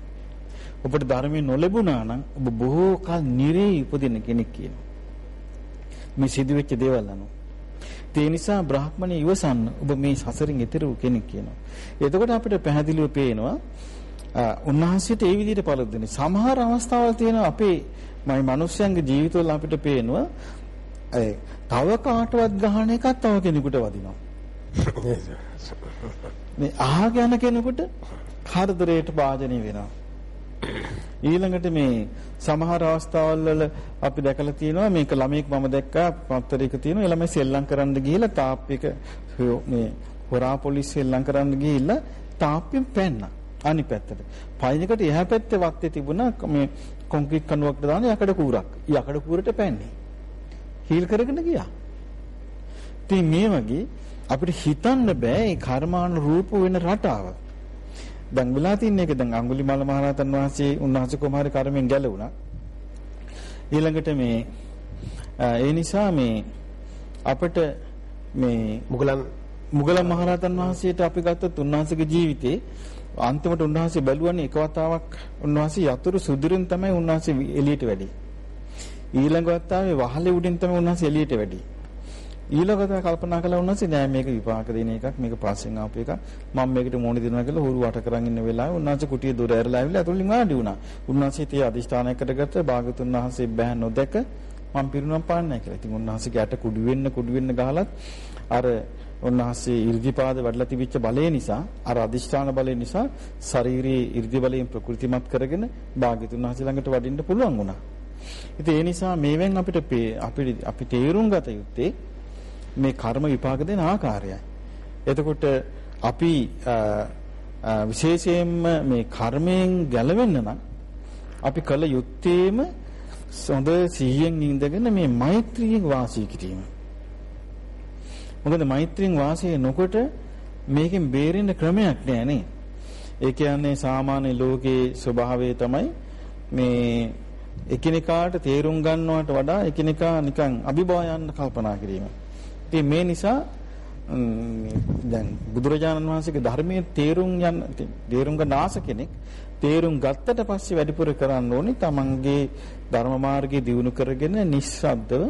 ඔබට ධර්මයේ නොලැබුණා නම් ඔබ බොහෝ කල නිරේ උපදින කෙනෙක් කියනවා. මේ සිදුවෙච්ච දේවල් අනුව. ඒ නිසා බ්‍රාහ්මණය ඉවසන්න ඔබ මේ සසරින් එතර වූ කෙනෙක් කියනවා. එතකොට අපිට පැහැදිලිව පේනවා උන්වහන්සේට ඒ විදිහට පළදෙන්නේ. සමහර අවස්ථාවල් තියෙනවා අපේ මයි මිනිස්යන්ගේ ජීවිතවල අපිට පේනවා ඒ තව කාටවත් ගහන එකක් තව කෙනෙකුට වදිනවා. මේ අහගෙන කෙනෙකුට කරදරයට භාජනය වෙනවා. ඊළඟට මේ සමහර අවස්ථාවල් වල අපි දැකලා තියෙනවා මේක ළමෙක් මම දැක්කා පත්තරයක තියෙනවා ඒ ළමයි සෙල්ලම් කරන්න ගිහිල්ලා තාප් එක මේ හොරා පොලිස් සෙල්ලම් කරන්න ගිහිල්ලා තාප්පෙන් පැන්නා අනිත් පැත්තට. පයින්කට එහා පැත්තේ වත්තේ තිබුණා මේ කොන්ක්‍රීට් කණුවකට දාන යකඩ කූරක්. යකඩ කූරට පැන්නේ. හීල් කරගෙන ගියා. ඉතින් මේ වගේ අපිට හිතන්න බෑ මේ කර්මාන රූප වෙන රටාව. දැන් වෙලා තින්නේ ඒක දැන් අඟුලිමාල මහරහතන් වහන්සේ උන්වහන්සේ කොමාරි කර්මෙන් ගැලවුණා. ඊළඟට මේ ඒ නිසා මේ අපිට මේ මුගලන් මුගලන් මහරහතන් වහන්සේට අපි ගත්තොත් උන්වහන්සේගේ ජීවිතේ අන්තිමට උන්වහන්සේ බැලුවනේ එක වතාවක් උන්වහන්සේ යතුරු සුදුරින් තමයි උන්වහන්සේ එළියට වැඩි. ඊළඟ වතාවේ වහලේ උඩින් තමයි උන්වහන්සේ එළියට වැඩි. ඊළඟට කල්පනා කළා උන්වහන්සේ නෑ මේක විපාක දෙන එකක් මේක පස්සෙන් ආපු එකක් මම මේකට මොණි දෙනවා කියලා හුරු වට කරන් ඉන්න වෙලාවේ උන්වහන්සේ කුටිය දොර ඇරලා ආවිල්ලා අතුලින් වාඩි වුණා. උන්වහන්සේ තේ අදිෂ්ඨානය කරගත්ත භාගතුන් වහන්සේ බෑ නොදැක මම පිරුණම් පාන්නේ කියලා. ඉතින් උන්වහන්සේගේ ඇට කුඩු වෙන්න කුඩු වෙන්න ගහලත් අර උන්වහන්සේ 이르දිපාද වැඩලා තිබිච්ච බලය නිසා අර අදිෂ්ඨාන බලය නිසා ශාරීරියේ 이르දි බලයෙන් ප්‍රകൃතිමත් කරගෙන භාග්‍යතුන් වහන්සේ ළඟට වඩින්න පුළුවන් වුණා. ඉතින් ඒ නිසා මේවෙන් අපිට අපි අපි තේරුම් ගත යුත්තේ මේ කර්ම විපාක දෙන ආකාරයයි. එතකොට අපි විශේෂයෙන්ම මේ කර්මයෙන් ගැලවෙන්න නම් අපි කළ යුත්තේම හොඳ සිහියෙන් ඉඳගෙන මේ මෛත්‍රියෙන් වාසය කිරීම. මොකද මෛත්‍රියෙන් වාසය නොකොට මේකෙන් බේරෙන්න ක්‍රමයක් නෑ නේ. ඒ කියන්නේ සාමාන්‍ය ලෝකයේ ස්වභාවය තමයි මේ එකිනෙකාට තේරුම් ගන්නවට වඩා එකිනෙකා නිකන් අභිභව යන්න කල්පනා කිරීම. ඉතින් මේ නිසා දැන් බුදුරජාණන් වහන්සේගේ ධර්මයේ තේරුම් යන තේරුම් ගන්න ආස කෙනෙක් තේරුම් ගත්තට පස්සේ වැඩිපුර කරන්න ඕනේ තමන්ගේ ධර්ම මාර්ගයේ දියුණු කරගෙන නිස්සද්දව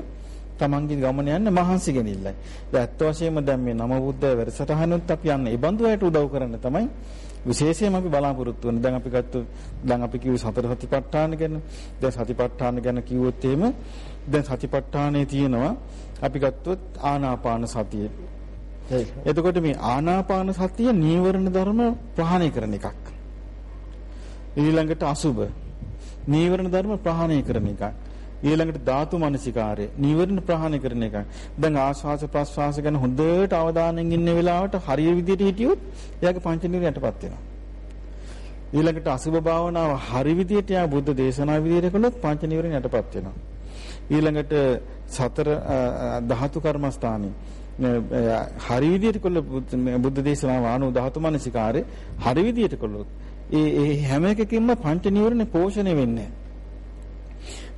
තමන්ගේ ගමන යන්න මහන්සි ගෙනිල්ලයි. දැන් ඇත්ත වශයෙන්ම දැන් මේ නම බුද්ධ වැඩසටහනුත් අපි යන්නේ. ඒ බඳු අයට උදව් කරන්න තමයි විශේෂයෙන්ම අපි බලාපොරොත්තු වෙන්නේ. දැන් අපි ගත්ත දැන් අපි කිව්වේ සතර සතිපට්ඨාන ගැන. දැන් සතිපට්ඨාන ගැන කිව්වොත් එහෙම දැන් සතිපට්ඨානයේ තියෙනවා අපි ගත්තොත් ආනාපාන සතිය. එතකොට මේ ආනාපාන සතිය නීවරණ ධර්ම ප්‍රහාණය කරන එකක්. ඊළඟට අසුබ නීවරණ ධර්ම ප්‍රහාණය කරන එකක්. ඊළඟට ධාතු මනසිකාරය නීවරණ ප්‍රහාණය කරන එකක්. දැන් ආශ්වාස ප්‍රශ්වාස ගැන හොඳට අවධානයෙන් ඉන්න වෙලාවට හරිය විදිහට හිටියොත් එයාගේ පංච නීවරණයටපත් වෙනවා. ඊළඟට අසුබ භාවනාව හරි විදිහට යා බුද්ධ දේශනා විදිහට කළොත් පංච නීවරණයටපත් වෙනවා. ඊළඟට සතර ධාතු කර්මස්ථානයි හරි විදිහට කළ බුද්ධ දේශනාව ආනු ධාතු මනසිකාරේ හරි විදිහට කළොත් ඒ ඒ හැම එකකින්ම පංච නීවරණ පෝෂණය වෙන්නේ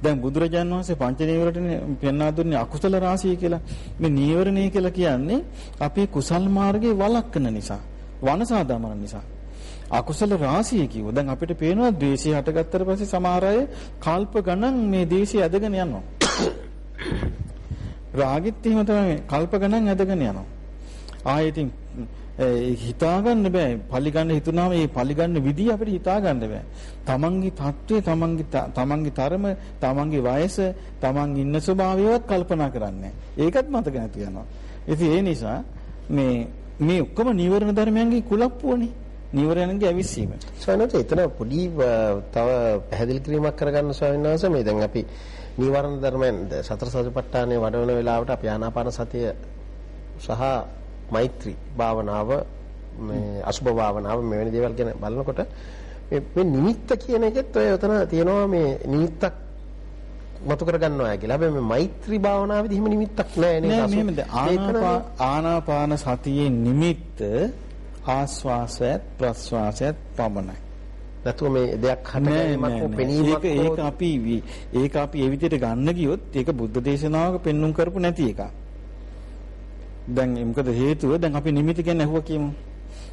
දැන් බුදුරජාන් වහන්සේ පංච නීවරණේ පෙන්වා දුන්නේ අකුසල රාශිය කියලා. මේ නීවරණය කියලා කියන්නේ අපේ කුසල් මාර්ගේ වළක්වන නිසා, වනසා දමන නිසා. අකුසල රාශිය කිව්ව. දැන් අපිට පේනවා ද්වේෂය හටගත්තට පස්සේ සමහර අය කල්ප ගණන් මේ ද්වේෂය ඇදගෙන යනවා. රාගෙත් එහෙම තමයි කල්ප ගණන් ඇදගෙන යනවා. ආයෙතින් හිතා ගන්න බෑ. පරිගන්න හිතුනාම මේ පරිගන්න විදිය අපිට හිතා ගන්න බෑ. තමන්ගේ தત્ත්වය, තමන්ගේ තමන්ගේ තරම, තමන්ගේ වයස, තමන් ඉන්න ස්වභාවයවත් කල්පනා කරන්නේ ඒකත් මතක නැති යනවා. ඉතින් ඒ නිසා මේ මේ ඔක්කොම නීවරණ ධර්මයන්ගේ කුලප්පුවනේ. නීවරණන්ගේ ඇවිස්සීම. ස්වාමීන් එතන පොඩි තව පැහැදිලි කිරීමක් කරගන්න ස්වාමීන් වහන්සේ මේ දැන් අපි නීවරණ ධර්මයන් සතර සතිපට්ඨානයේ වඩවන වෙලාවට අපි ආනාපාන සතිය සහ මෛත්‍රී භාවනාව මේ අසුභ භාවනාව මෙවැනි දේවල් ගැන බලනකොට මේ නිමිත්ත කියන එකෙත් ඔය උතන තියෙනවා මේ නිමිත්තක් මතු කර ගන්නවා කියලා. හැබැයි මේ මෛත්‍රී භාවනාවේදී එහෙම නිමිත්තක් නැහැ නේද? ආනාපාන සතියේ නිමිත්ත ආස්වාසයත් ප්‍රස්වාසයත් පමණයි. නැතුව මේ දෙයක් හටගැනීමක් පෙනීමක් ඒක අපි ඒක අපි ඒ විදිහට ගන්න ගියොත් ඒක බුද්ධ දේශනාවක පෙන්눔 කරපු නැති එකක්. දැන් මොකද හේතුව දැන් අපි නිමිති ගැන අහුවා කියමු.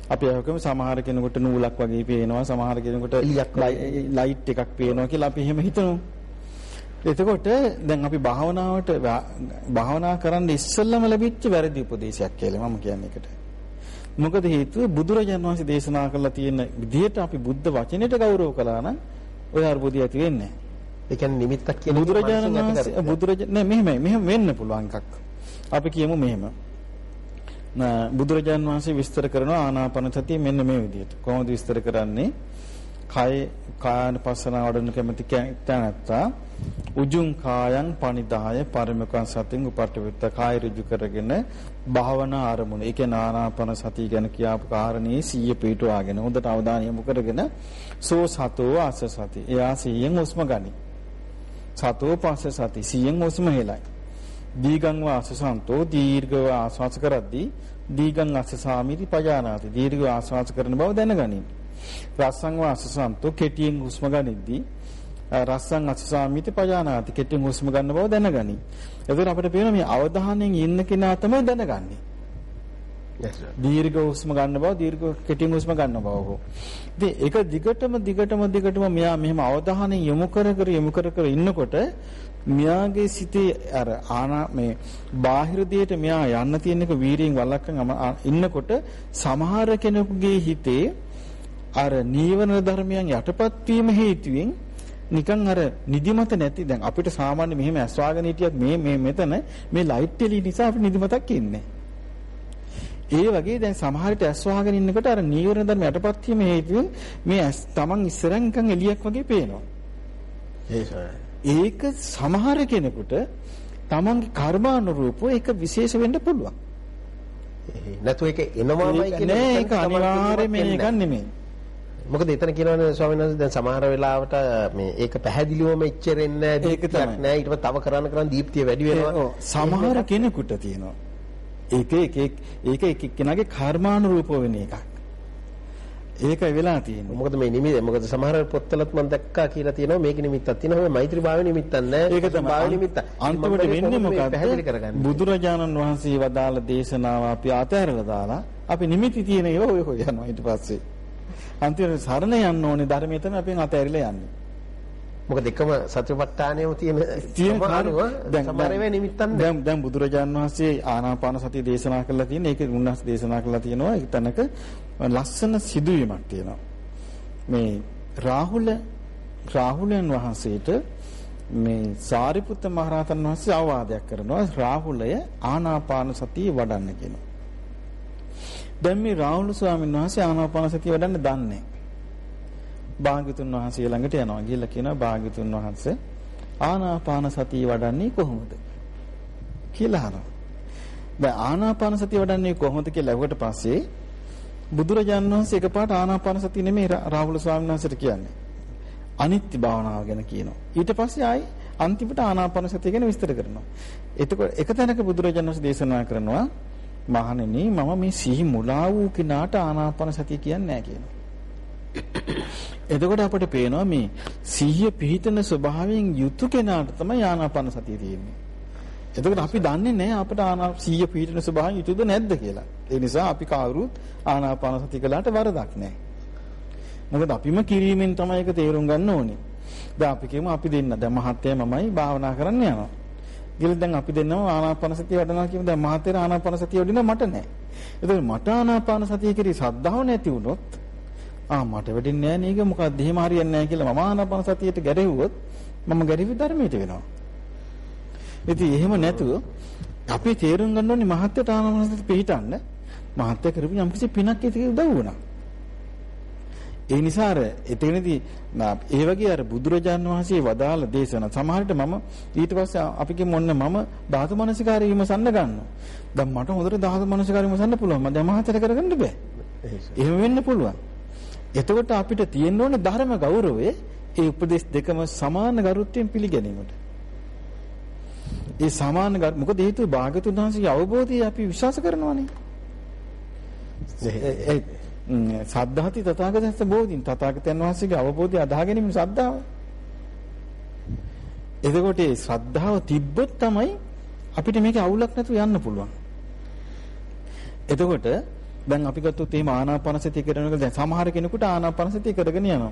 අපි අහුවකම සමහර කෙනෙකුට නූලක් වගේ පේනවා සමහර කෙනෙකුට ලයිට් එකක් පේනවා කියලා අපි එහෙම හිතනවා. එතකොට දැන් අපි භාවනාවට භාවනා කරන්න ඉස්සෙල්ලම ලැබිච්ච වැරදි උපදේශයක් කියලා මම කියන්නේ ඒකට. මොකද හේතුව බුදුරජාණන් වහන්සේ දේශනා කළා තියෙන විදිහට අපි බුද්ධ වචනයට ගෞරව කළා නම් ඔය අර්බුදය ඇති වෙන්නේ නැහැ. ඒ කියන්නේ නිමිත්තක් කියන බුදුරජාණන් වහන්සේ බුදුරජාණන් නෑ මෙහෙමයි මෙහෙම වෙන්න පුළුවන් එකක්. අපි කියමු මෙහෙම. බුදුරජාණන් වහන්සේ විස්තර කරනවා ආනාපාන සතිය මෙන්න මේ විදිහට. කොහොමද විස්තර කරන්නේ? කය කායानुපස්සන වඩන කැමති තැනත්තා උජුං කායං පනිදාය පරිමකං සතින් උපට්ඨවිත්ත කාය ඍජු කරගෙන භාවනා ආරමුණ. ඒ කියන්නේ ආනාපාන සතිය ගැන කියාපු කාරණේ සීය පිටුවාගෙන හොඳට අවධානය යොමු කරගෙන සෝ සතෝ ආස සති. එයා සීයෙන් හුස්ම ගනි. සතෝ පස්ස සති සීයෙන් හුස්ම හෙලයි. දීගං වාසසන්තෝ දීර්ඝව ආස්වාස කරද්දී දීගං අස්සසාමිති පජානාති. දීර්ඝව ආස්වාස කරන බව දැනගනිමි. රස්සං වාසසන්තෝ කෙටියෙන් හුස්ම ගනිද්දී රස්සං අස්සාමිති පජානාති කෙටියෙන් හුස්ම ගන්න බව දැනගනි. එතකොට අපිට පේනවා මේ අවධානයෙන් ඉන්න කෙනා තමයි දැනගන්නේ. දීර්ඝ හුස්ම ගන්න බව දීර්ඝ කෙටියෙන් හුස්ම ගන්න බව. ඉතින් ඒක දිගටම දිගටම දිගටම මෙයා මෙහෙම අවධානයෙන් යොමු කර කර යොමු කර කර ඉන්නකොට මෙයාගේ සිතේ අර ආනා මේ බාහිර දෙයට මෙයා යන්න තියෙන එක වීරියෙන් වළක්වන ඉන්නකොට සමහර කෙනෙකුගේ හිතේ අර නීවරණ ධර්මයන් යටපත් වීම හේතුවෙන් නිකන් අර නිදිමත නැති දැන් අපිට සාමාන්‍ය මෙහෙම ඇස්වාගෙන හිටියත් මේ මේ මෙතන මේ ලයිට් එළිය නිසා අපිට නිදිමතක් ඉන්නේ. ඒ වගේ දැන් සමහරට ඇස්වාගෙන ඉන්නකොට අර නීවරණ ධර්ම යටපත් වීම හේතුවෙන් මේ ඇස් Taman ඉස්සරහින් නිකන් එළියක් වගේ පේනවා. ඒක සමහර කෙනෙකුට Tamanගේ කර්මානුරූපව ඒක විශේෂ වෙන්න පුළුවන්. නැතු ඒක එනවාමයි කියන එක අනිවාර්යයෙන්ම එකක් නෙමෙයි. මොකද එතන කියනවනේ ස්වාමීන් වහන්සේ දැන් සමහර වෙලාවට මේ ඒක පැහැදිලිවම ඉච්චරෙන්නේ නැහැ දීප්තියක් නැහැ ඊට පස්සේ තව කරන්න කරන්න දීප්තිය වැඩි වෙනවා. සමහර කෙනෙකුට තියෙනවා. ඒක ඒක ඒක එක කෙනාගේ කර්මානුරූපව වෙන එකක් ඒකයි වෙලා තියෙන්නේ. මොකද මේ නිමිති මොකද සමහර පොත්වලත් මම දැක්කා කියලා තියෙනවා. මේක නිමිත්තක් තියෙනවා. මේ මෛත්‍රී භාව නිමිත්තක් නැහැ ඒක තමයි. භාව නිමිත්ත අන්තිමට වෙන්නේ මොකක්ද බුදුරජාණන් වහන්සේ වදාළ දේශනාව අපි අතහැරලා දාලා අපි නිමිති තියෙන ඒවා ඔය හොයනවා ඊට පස්සේ. අන්තිමට සරණ යන්න ඕනේ ධර්මයේ තමයි අපෙන් අතහැරිලා යන්නේ. මොකද එකම සතිපට්ඨානයම තියෙන සමානුව වෙලාවෙ නිමිත්තන් දැන් දැන් බුදුරජාණන් වහන්සේ ආනාපාන සතිය දේශනා කළා තියෙන ඒක උන්වහන්සේ දේශනා කළා තියෙනවා ඒක තැනක ලස්සන සිදුවීමක් තියෙනවා. මේ රාහුල රාහුලයන් වහන්සේට මේ සාරිපුත්ත මහරහතන් වහන්සේ අවවාදයක් කරනවා රාහුලය ආනාපාන සතිය වඩන්න කියනවා දැන් මේ රාහුල ස්වාමීන් වහන්සේ ආනාපාන සතිය වඩන්න දන්නේ භාග්‍යතුන් වහන්සේ ළඟට යනවා ගිහිල්ලා කියනවා භාග්‍යතුන් වහන්සේ ආනාපාන සතිය වඩන්නේ කොහොමද කියලා අහනවා. දැන් ආනාපාන සතිය වඩන්නේ කොහොමද කියලා ඇහුවට පස්සේ බුදුරජාණන් වහන්සේ එකපාරට ආනාපාන සතිය නෙමෙයි රාහුල ස්වාමීන් වහන්සේට කියන්නේ. අනිත්‍ය භාවනාව ගැන කියනවා. ඊට පස්සේ ආයි අන්තිමට ආනාපාන සතිය ගැන විස්තර කරනවා. එතකොට එක තැනක බුදුරජාණන් වහන්සේ දේශනා කරනවා මහණෙනි මම මේ සිහි මුලා වූ කිනාට ආනාපාන සතිය කියන්නේ නැහැ කියනවා. එතකොට අපිට පේනවා මේ සිහිය පිහිටන ස්වභාවයෙන් යුතු කෙනාට තමයි ආනාපාන සතිය තියෙන්නේ. එතකොට අපි දන්නේ නැහැ අපිට ආනා සිහිය පිහිටන ස්වභාවයෙන් යුතුද නැද්ද කියලා. ඒ නිසා අපි කවුරුත් ආනාපාන සතිය කළාට වරදක් නැහැ. මොකද අපිම කිරීමෙන් තමයි ඒක තේරුම් ගන්න ඕනේ. දැන් අපි කියමු අපි දෙන්න දැන් මහත්ය මමයි භාවනා කරන්න යනවා. ගිල දැන් අපි දෙන්නම ආනාපාන සතිය වඩනවා කියමු දැන් මහත්යර ආනාපාන සතිය වඩිනවා මට නැහැ. එතකොට මට ආනාපාන සතිය කිරී ශ්‍රද්ධාව නැති වුණොත් ආ මට වෙඩින්නේ නැහැ නේද මොකක්ද එහෙම හරියන්නේ නැහැ කියලා මම ආනාපාන සතියට ගැරෙව්වොත් මම ගැරෙවි ධර්මයට වෙනවා. ඉතින් එහෙම නැතුව අපි තේරුම් ගන්න ඕනේ මහත්යට ආනාපාන සතිය පිළිටන්න මහත්ය කරපු යම්කිසි පිනක් ඒක උදව් වුණා. ඒ නිසා අර එතනදී ඒ වගේ අර බුදුරජාන් වහන්සේ වදාළ දේශන සමහරට මම ඊට පස්සේ අපි කියමු ඔන්න මම ධාතු මනසිකාරය විමසන්න ගන්නවා. දැන් මට හොඳට ධාතු මනසිකාරය විමසන්න පුළුවන්. මම දැන් මහතර කරගන්න බෑ. එහෙම වෙන්න පුළුවන්. එතකොට අපිට තියෙන්න ඕනේ ධර්ම ගෞරවය ඒ උපදේශ දෙකම සමාන ගරුත්වයෙන් පිළිගැනීමට. ඒ සමාන මොකද හේතුව භාගතුන් වහන්සේගේ අවබෝධය අපි විශ්වාස කරනවානේ. ඒ සද්ධාති තථාගතස්ස බෝධින් තථාගතයන් වහන්සේගේ අවබෝධය අදා ගැනීම ශ්‍රද්ධාව. එතකොට ඒ ශ්‍රද්ධාව තිබ්බොත් තමයි අපිට මේකේ අවුලක් නැතුව යන්න පුළුවන්. එතකොට දැන් අපි ගත්තොත් එහෙම ආනාපානසතිය කරනකොට දැන් සමහර කෙනෙකුට ආනාපානසතිය කරගෙන යනවා.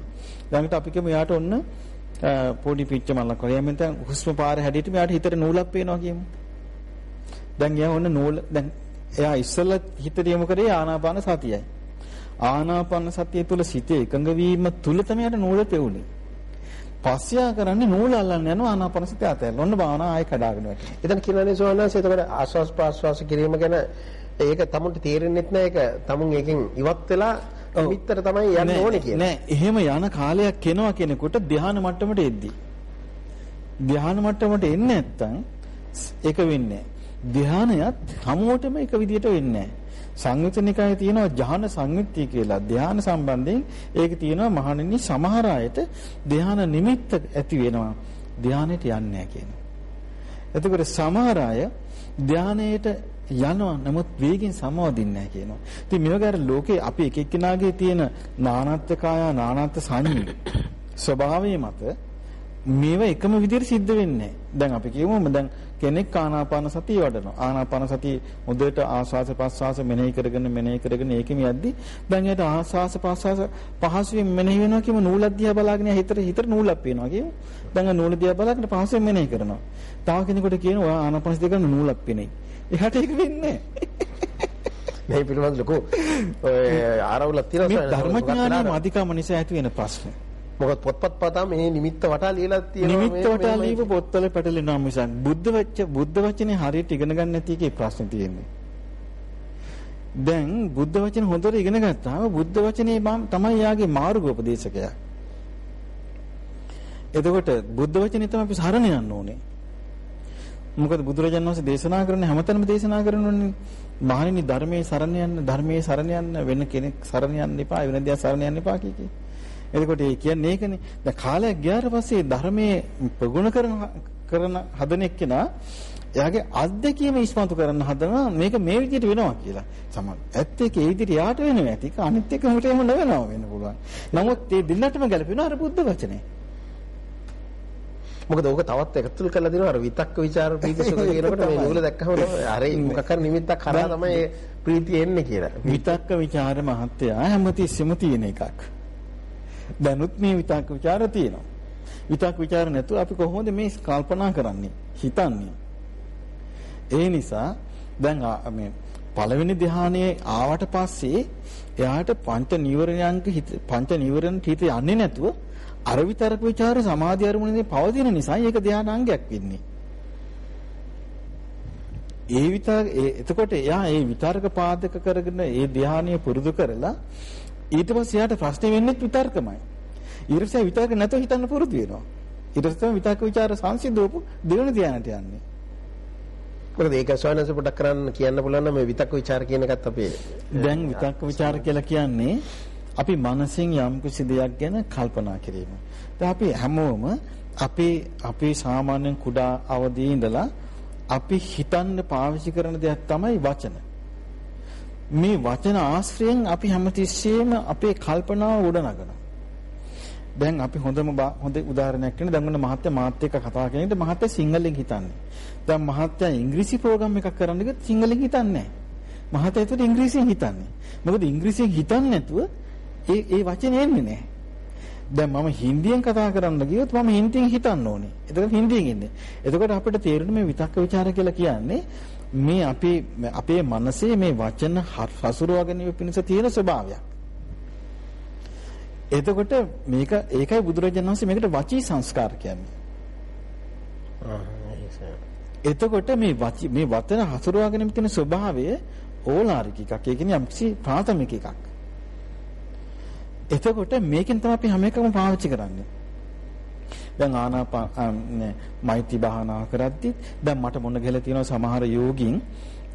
දැන් අපි කියමු යාට ඔන්න පොඩි පිච්ච මල්ලක් වගේ යමින් දැන් හුස්ම පාර හැඩයට මෙයාට හිතට නූලක් පේනවා කියමු. දැන් එයා ඔන්න නූල දැන් එයා ඉස්සෙල්ලා හිතට යොමු කරේ ආනාපාන සතියයි. ආනාපාන සතිය තුළ සිත එකඟ වීම තුළ තමයි යට නූල පෙවුනේ. පස්සියා කරන්නේ නූල අල්ලන්න යනවා ආනාපාන සතිය අතහැරලා. ඔන්න භාවනා ආයෙ කඩාගෙන වැටෙනවා. එතන කියලානේ සෝනස් එතකොට ආස්වාස් ප්‍රාස්වාස කිරීම ගැන ඒක තමුන්ට තේරෙන්නෙත් නෑ ඒක තමුන් එකෙන් ඉවත් වෙලා නිමිත්තට තමයි යන්න ඕනේ කියලා. නෑ එහෙම යන කාලයක් එනවා කෙනෙකුට ධ්‍යාන මට්ටමට එද්දි. ධ්‍යාන මට්ටමට එන්නේ නැත්තම් ඒක වෙන්නේ ධ්‍යානයත් හැමෝටම එක විදියට වෙන්නේ සංයුත නිකායේ තියෙනවා ධ්‍යාන සංයුක්තිය කියලා. ධ්‍යාන සම්බන්ධයෙන් ඒක තියෙනවා මහණෙනි සමහර අයට ධ්‍යාන නිමිත්ත ඇති වෙනවා. ධ්‍යානෙට යන්නේ නැහැ කියනවා. එතකොට සමහර අය ධ්‍යානයට යනවා නමුත් වේගෙන් සමවදින්නේ නැහැ කියනවා. ඉතින් මේ වගේ අර ලෝකේ අපි එක එක්කෙනාගේ තියෙන නානත්ත්‍ය කාය නානත්ත්‍ය සංඤී ස්වභාවය මත මේව එකම විදිහට සිද්ධ වෙන්නේ දැන් අපි කියමු දැන් කෙනෙක් ආනාපාන සතිය වඩනවා. ආනාපාන සතිය මුදේට ආස්වාස ප්‍රස්වාස මෙනෙහි කරගෙන මෙනෙහි කරගෙන ඒකෙම යද්දි දැන් ඒට ආස්වාස ප්‍රස්වාස පහසුවෙන් මෙනෙහි වෙනවා කියමු නූලක් දිහා බලාගෙන හිතට හිතට නූලක් පේනවා කියමු. දැන් නූල දිහා බලාගෙන පහසුවෙන් මෙනෙහි කරනවා. තව කෙනෙකුට කියනවා ඔයා ආනාපාන සතිය කරන නූලක් පේන්නේ. එහාට ඒක වෙන්නේ මේ පිළිබඳ ලොකු ඔය ආරවුලක් තියෙනවා මේ ධර්මඥානයේ අධිකම නිසා ඇති වෙන ප්‍රශ්න. මොකද පොත්පත් පතා මේ නිමිත්ත වටා ලියලා තියෙනවා නිමිත්ත වටා ලියපු පොත්වල පැටලෙනවා මිසක් බුද්ධ වච්ච බුද්ධ වචනේ හරියට ඉගෙන ගන්න නැති එකේ ප්‍රශ්නේ තියෙන්නේ. දැන් බුද්ධ වචන හොඳට ඉගෙන ගත්තාම බුද්ධ වචනේ තමයි යාගේ මාර්ගෝපදේශකයා. එතකොට බුද්ධ වචනේ තමයි අපි සරණ යන්න ඕනේ. මොකද බුදුරජාණන් වහන්සේ දේශනා කරන හැමතැනම දේශනා කරනෝනේ මහණෙනි ධර්මයේ සරණ යන්න ධර්මයේ සරණ යන්න වෙන කෙනෙක් සරණ යන්න එපා වෙන දෙයක් සරණ යන්න එපා කිය කී. එතකොට ඒ කියන්නේ ඒකනේ. දැන් කාලයක් ගියාට පස්සේ ධර්මයේ ප්‍රගුණ කරන කරන හදන එක්කෙනා එයාගේ අත්දැකීම ඉස්මතු කරන්න හදනවා මේක මේ විදිහට වෙනවා කියලා. සමහර ඇත්ත ඒක ඒ විදිහට යාට වෙනවා ඇති. අනිත් එක හැමෝටම එහෙම නොවෙනවා වෙන්න පුළුවන්. නමුත් මේ දෙන්නටම ගැලපෙනවා අර බුද්ධ වචනේ. මොකද ඕක තවත් එකතුල් කරලා දෙනවා අර විතක්ක ਵਿਚාර ප්‍රීති සුඛ කියනකොට මේ නූල දැක්කම හරි මොකක් හරි නිමිත්තක් හරහා තමයි ප්‍රීතිය එන්නේ කියලා. විතක්ක ਵਿਚාර මහත්ය හැමතිස්සෙම තියෙන එකක්. දැනුත් මේ විතක්ක ਵਿਚාර තියෙනවා. විතක්ක ਵਿਚාර නැතුව අපි කොහොමද මේ කල්පනා කරන්නේ? හිතන්නේ. ඒ නිසා දැන් මේ පළවෙනි ධ්‍යානයේ ආවට පස්සේ එයාට පංච නීවරණයන්ක හිත පංච නීවරණ හිත යන්නේ නැතුව අර විතරක ਵਿਚාර සමාධි අරමුණේ පවතින නිසා ඒක ධානාංගයක් වෙන්නේ. ඒ විතර එතකොට එයා ඒ විතරක පාදක කරගෙන ඒ ධානය පුරුදු කරලා ඊට පස්සේ එයාට ප්‍රශ්නේ වෙන්නේ විතරකමයි. ඊටසේ විතරක නැතුව හිතන්න පුරුදු වෙනවා. ඊටසේ විතරක ਵਿਚාර සංසිඳවපු දෙවන ධානයට යන්නේ. මොකද ඒක සවනස පොඩක් කරන්න කියන්න පුළුවන් නම් මේ විතක්ක ਵਿਚාර කියන එකත් අපේ දැන් විතක්ක ਵਿਚාර කියලා කියන්නේ අපි මනසින් යම් කිසි දෙයක් ගැන කල්පනා කිරීම. දැන් අපි හැමෝම අපේ අපේ සාමාන්‍ය කුඩා අවදී ඉඳලා අපි හිතන්න පාවිච්චි කරන දෙයක් තමයි වචන. මේ වචන ආශ්‍රයෙන් අපි හැමතිස්සෙම අපේ කල්පනාව උඩනගනවා. දැන් අපි හොඳම හොඳ උදාහරණයක් කියන දැන් මොන මහත්ය මාත් එක්ක කතා කරනකොට මහත්ය සිංහලෙන් හිතන්නේ. දැන් මහත්ය ඉංග්‍රීසි ප්‍රෝග්‍රෑම් එකක් කරන්න ගියොත් සිංහලෙන් හිතන්නේ නැහැ. මහත්ය ඒකට ඉංග්‍රීසියෙන් හිතන්නේ. මොකද ඉංග්‍රීසියෙන් හිතන්නේ නැතුව ඒ ඒ වචනේ එන්නේ නැහැ. දැන් මම හින්දියෙන් කතා කරන්න ගියොත් මම හින්දියෙන් හිතන්න ඕනේ. එතකොට හින්දියෙන් ඉන්නේ. එතකොට අපිට තේරෙන මේ විතක්ක ਵਿਚාර කියලා කියන්නේ මේ අපේ අපේ මනසේ මේ වචන හසුරුවා ගැනීම පිණිස තියෙන ස්වභාවයක්. එතකොට මේක ඒකයි බුදුරජාණන් වහන්සේ මේකට වචී සංස්කාර කියන්නේ. එතකොට මේ මේ වචන හසුරුවා ගැනීම තියෙන ස්වභාවය ඕලාරික එකක්. ඒ කියන්නේ යම්කිසි ප්‍රාථමික එකක්. එතකොට මේකෙන් තමයි අපි හැම එකම පාවිච්චි කරන්නේ. දැන් ආනාපාන මෛත්‍රී භාවනා කරද්දි දැන් මට මොන ගහලා තියෙනවා සමහර යෝගින්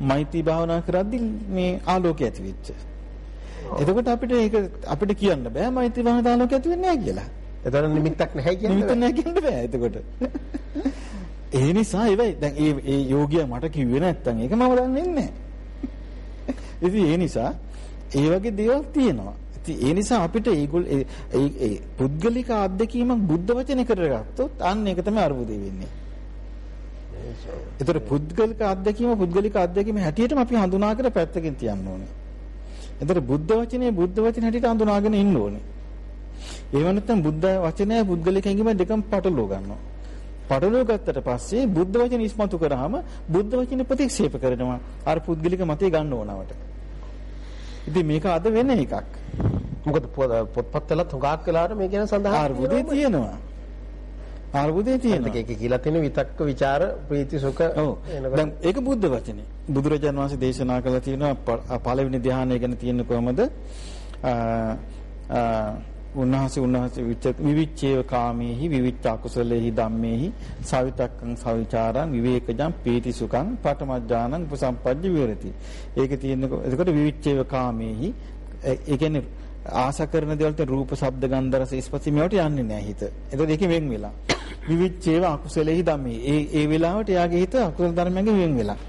මෛත්‍රී භාවනා කරද්දි මේ ආලෝකය ඇති වෙච්ච. එතකොට අපිට ඒක අපිට කියන්න බෑ මෛත්‍රී භාවනා ආලෝකය ඇති වෙන්නේ නැහැ කියලා. එතන නිමිත්තක් නැහැ කියන්නේ. නිමිත්ත නැහැ කියන්න බෑ එතකොට. ඒ නිසා ඒවයි දැන් ඒ ඒ යෝගියා මට කිව්වේ නැත්තම් ඒක මම දන්නේ නැහැ. ඉතින් ඒ නිසා ඒ වගේ දේවල් තියෙනවා. ඉතින් ඒ නිසා අපිට ඒගොල්ල ඒ පුද්ගලික අත්දැකීමක් බුද්ධ වචනේ කරගත්තොත් අන්න ඒක තමයි අරුබුදේ වෙන්නේ. ඒතර පුද්ගලික අත්දැකීම පුද්ගලික අත්දැකීම හැටියටම අපි හඳුනාගෙන පැත්තකින් තියන්න ඕනේ. ඒතර බුද්ධ වචනේ බුද්ධ වචනේ හැටියට හඳුනාගෙන ඉන්න ඕනේ. ඒව නැත්නම් බුද්ධ වචනය පුද්ගලික හැඟීම දෙකම පටලවා ගන්නවා. පටලවා ගත්තට පස්සේ බුද්ධ වචන ඉස්මතු කරාම බුද්ධ වචනේ ප්‍රතික්ෂේප කරනවා. අර පුද්ගලික මතය ගන්න ඕනවට. ඉතින් මේක අද වෙන එකක්. මොකද පොත්පත් වල තුඟාක් වෙලාවට මේ ගැන සඳහන් ආර්බුදේ තියෙනවා. ආර්බුදේ තියෙනවා. ඒක කියලා තියෙන විතක්ක ਵਿਚාර ප්‍රීති සුඛ. දැන් ඒක බුද්ධ වචනේ. බුදුරජාණන් වහන්සේ දේශනා කළා තියෙනවා පළවෙනි ධ්‍යානය ගැන තියෙන කොහමද? උන්වහන්සේ උන්වහන්සේ විවිච්ඡේව කාමේහි විවිච්ඡ අකුසලේහි ධම්මේහි සවිතක්කං සවිචාරං විවේකජං පීති සුඛං පඨමඥානං උපසම්පජ්ජ විවරති. ඒකේ තියෙන එතකොට විවිච්ඡේව කාමේහි ඒ කියන්නේ ආස කරන දේවල් තේ රූප, ශබ්ද, ගන්ධ, රස, ස්පර්ශ මේවට යන්නේ නැහැ හිත. එතකොට ඒකෙන් වෙන් වෙලා. විවිච්ඡේව අකුසලේහි ධම්මේ. ඒ ඒ වෙලාවට එයාගේ හිත අකුසල ධර්මයෙන් වෙන් වෙලා.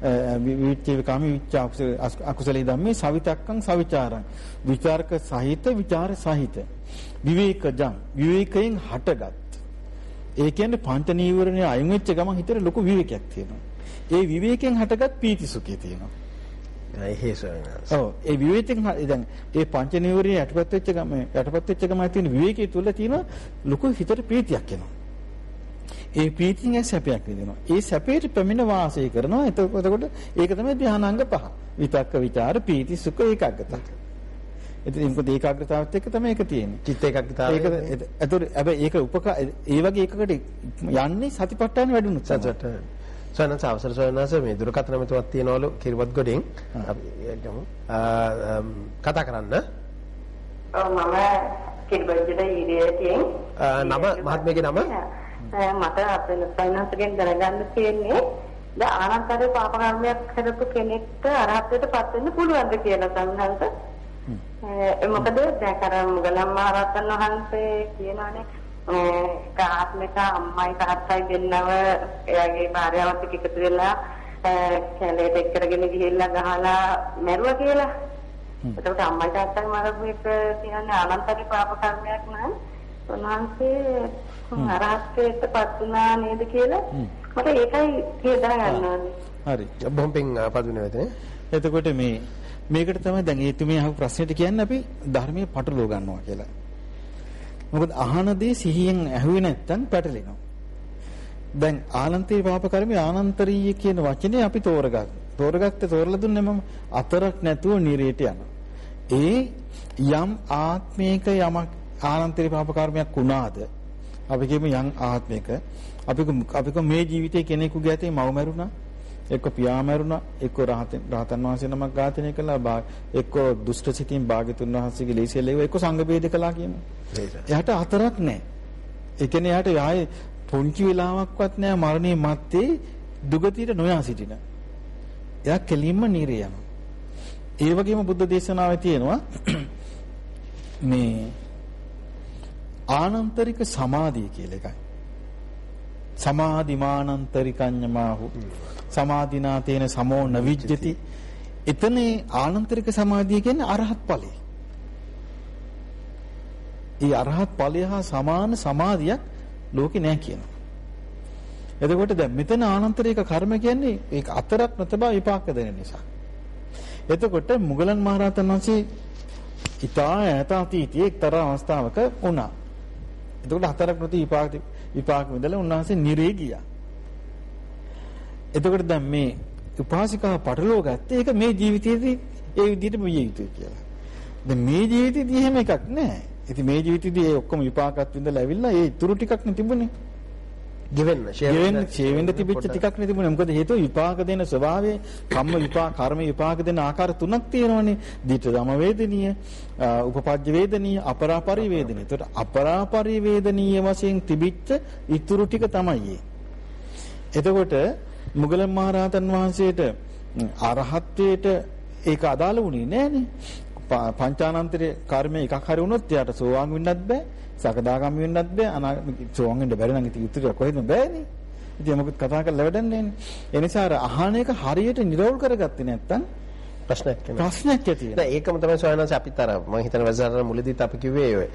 විවිච්ඡේව කාම විච්ඡා අකුසලේ ධම්මේ සවිතක්කං සවිචාරං. විචාරක සහිත විචාර සහිත. විවේකජං. විවේකයෙන් හටගත්. ඒ කියන්නේ පංච නීවරණය අයින් වෙච්ච ගමන් හිතේ ලොකු විවේකයක් තියෙනවා. ඒ විවේකයෙන් හටගත් පීති සුඛය තියෙනවා. ඒ හේසනස් ඔව්. ඒ විවේකයෙන් දැන් ඒ පංච නීවරණය යටපත් වෙච්ච ගම යටපත් වෙච්ච ගමන් තියෙන විවේකයේ තුල තියෙන ලොකු හිතට ප්‍රීතියක් එනවා ඒ ප්‍රීතියෙන් සැපයක් විඳිනවා. ඒ සැපේට පැමිණ වාසය කරනවා. එතකොට ඒක තමයි ධානාංග පහ. විතක්ක විචාර පීති සුඛ ඒකාග්‍රතාව. ඉතින් මොකද ඒකාග්‍රතාවත් එක්ක තමයි ඒක තියෙන්නේ. චිත්ත ඒකාග්‍රතාවය. ඒක ඒතකොට හැබැයි ඒක උපකා ඒ වගේ එකකට යන්නේ සතිපට්ඨාන වැඩුණොත්. සතිපට්ඨාන. සයනස අවසර සයනස මේ දුරකථන මෙතුවක් තියනවලු කිරිවත් ගොඩෙන් අපි යමු. කතා කරන්න. ඔව් මම කිරිබත්ජට ඊරියටින් නම මහත්මයාගේ නම මට අපේ ෆයිනාන්ස්ගෙන් දැනගන්න තියෙන්නේ දැන් ආනන්තරේ පාප කර්මයක් කරපු කෙනෙක්ට අරහත්ත්වයට පත් වෙන්න පුළුවන්ද කියලා සංහංශ. මොකද දැන් අර මුගලන් මහරහතන් වහන්සේ කියනවානේ ඒක ආත්මික අම්මයි තාත්තයි දෙන්නව එයාගේ භාර්යාවත් එක්ක එකතු වෙලා කැලේට එක්කරගෙන ගිහිල්ලා ගහලා මැරුවා කියලා. එතකොට අම්මයි තාත්තයි මරපු එක කියන්නේ අනන්තරේ පාප කර්මයක් නෑ. උන්වහන්සේ අරහත්ත්වයට පත් වුණා නේද කියලා මට ඒකයි කියලා ගන්න ඕනේ. හරි. බොහොම පිං පදුනේ වෙතනේ. එතකොට මේ මේකට තමයි දැන් ඒ තුමේ අහපු ප්‍රශ්නෙට කියන්නේ අපි ධර්මයේ පටලව ගන්නවා කියලා. මොකද අහන දේ සිහියෙන් ඇහුවේ නැත්තම් පැටලෙනවා. දැන් ආනන්තරීය පාප කර්මයේ ආනන්තරීය කියන වචනේ අපි තෝරගත්තා. තෝරගත්තේ තෝරලා දුන්නේ මම අතරක් නැතුව නිරේට යනවා. ඒ යම් ආත්මයක යමක් ආනන්තරීය පාප කර්මයක් වුණාද අපි කියමු යම් ආත්මයක අපි අපි මේ ජීවිතේ කෙනෙකුගේ ඇතේ මව මැරුණා එක්ක පියා මැරුණා එක්ක රහතන් රහතන් වහන්සේ නමක් ඝාතනය කළා එක්ක දුෂ්ට සිතින් භාග්‍යතුන් වහන්සේගේ ලේසියෙල එක්ක සංඝ ભેද කළා කියමු. එයාට හතරක් නැහැ. ඒ කියන්නේ එයාට ආයේ පුංචි වෙලාවක්වත් නැහැ මරණය මැත්තේ දුගතියට නොයා සිටින. එයා කෙලින්ම නිරේ යනවා. ඒ වගේම බුද්ධ දේශනාවේ තියෙනවා මේ ආනන්තරික සමාධිය කියලා එකයි. සමාධිමානන්තරිකඤ්ඤමාහු සමාධිනා තේන සමෝ නවිජ්ජති එතනේ ආනන්තරික සමාධිය කියන්නේ අරහත් ඵලය. ඒ අරහත් ඵලය හා සමාන සමාධියක් ලෝකේ නැහැ කියනවා. එතකොට දැන් මෙතන ආනන්තරික කර්ම කියන්නේ ඒක අතරක් නැතබා විපාක දෙන නිසා. එතකොට මුගලන් මහරහතන් වහන්සේ ඊතා ඈත අතීතයේ එක්තරා අවස්ථාවක වුණා. එතකොට හතරක් නැති විපාක විපාක විඳලා උන්වහන්සේ නිරේ ගියා. එතකොට දැන් මේ උපාසිකාව පටලව ගත්තේ ඒක මේ ජීවිතයේදී ඒ විදිහටම විය යුතුයි කියලා. දැන් මේ ජීවිතේදී එහෙම එකක් නැහැ. ඉතින් මේ ජීවිතේදී ඒ ඔක්කොම විපාකත් විඳලා ඇවිල්ලා ඒ ඉතුරු ටිකක් නේ තිබුණේ. ගෙවෙන්න ගෙවෙන්න ඡේවෙන්න තිබිච්ච ටිකක් නේ තිබුණේ. මොකද හේතුව විපාක දෙන ස්වභාවය කම්ම විපාක කර්ම විපාක දෙන ආකාර තුනක් තියෙනවානේ. දිට්ඨ ධම වේදනීය, උපපජ්ජ වේදනීය, අපරාපරි වේදනීය. ඒතකොට අපරාපරි වේදනීය වශයෙන් තිබිච්ච ඉතුරු ටික තමයි එතකොට මුගලන් මහරහතන් වහන්සේට අරහත්ත්වයට ඒක අදාළ වුණේ නෑනේ. පංචානන්තරේ කර්මය එකක් හරි වුණොත් එයාට සෝවාන් වෙන්නත් බෑ. සකදාගාමි වෙන්නත් බෑ. අනාගත සෝවාන් වෙන්න බැරි නම් ඉතින් උත්තර කොහෙද බෑනේ. ඉතින් මොකද කතා කරලා වැඩන්නේ නෑනේ. ඒ නිසා අර අහන එක හරියට නිරවුල් කරගත්තේ නැත්තම් ප්‍රශ්නයක් වෙනවා. ප්‍රශ්නයක් ඇති වෙනවා. දැන් ඒකම තමයි සොයනස් අපිත් අර මම හිතන වැසාරන මුලදීත් අපි කිව්වේ ඔය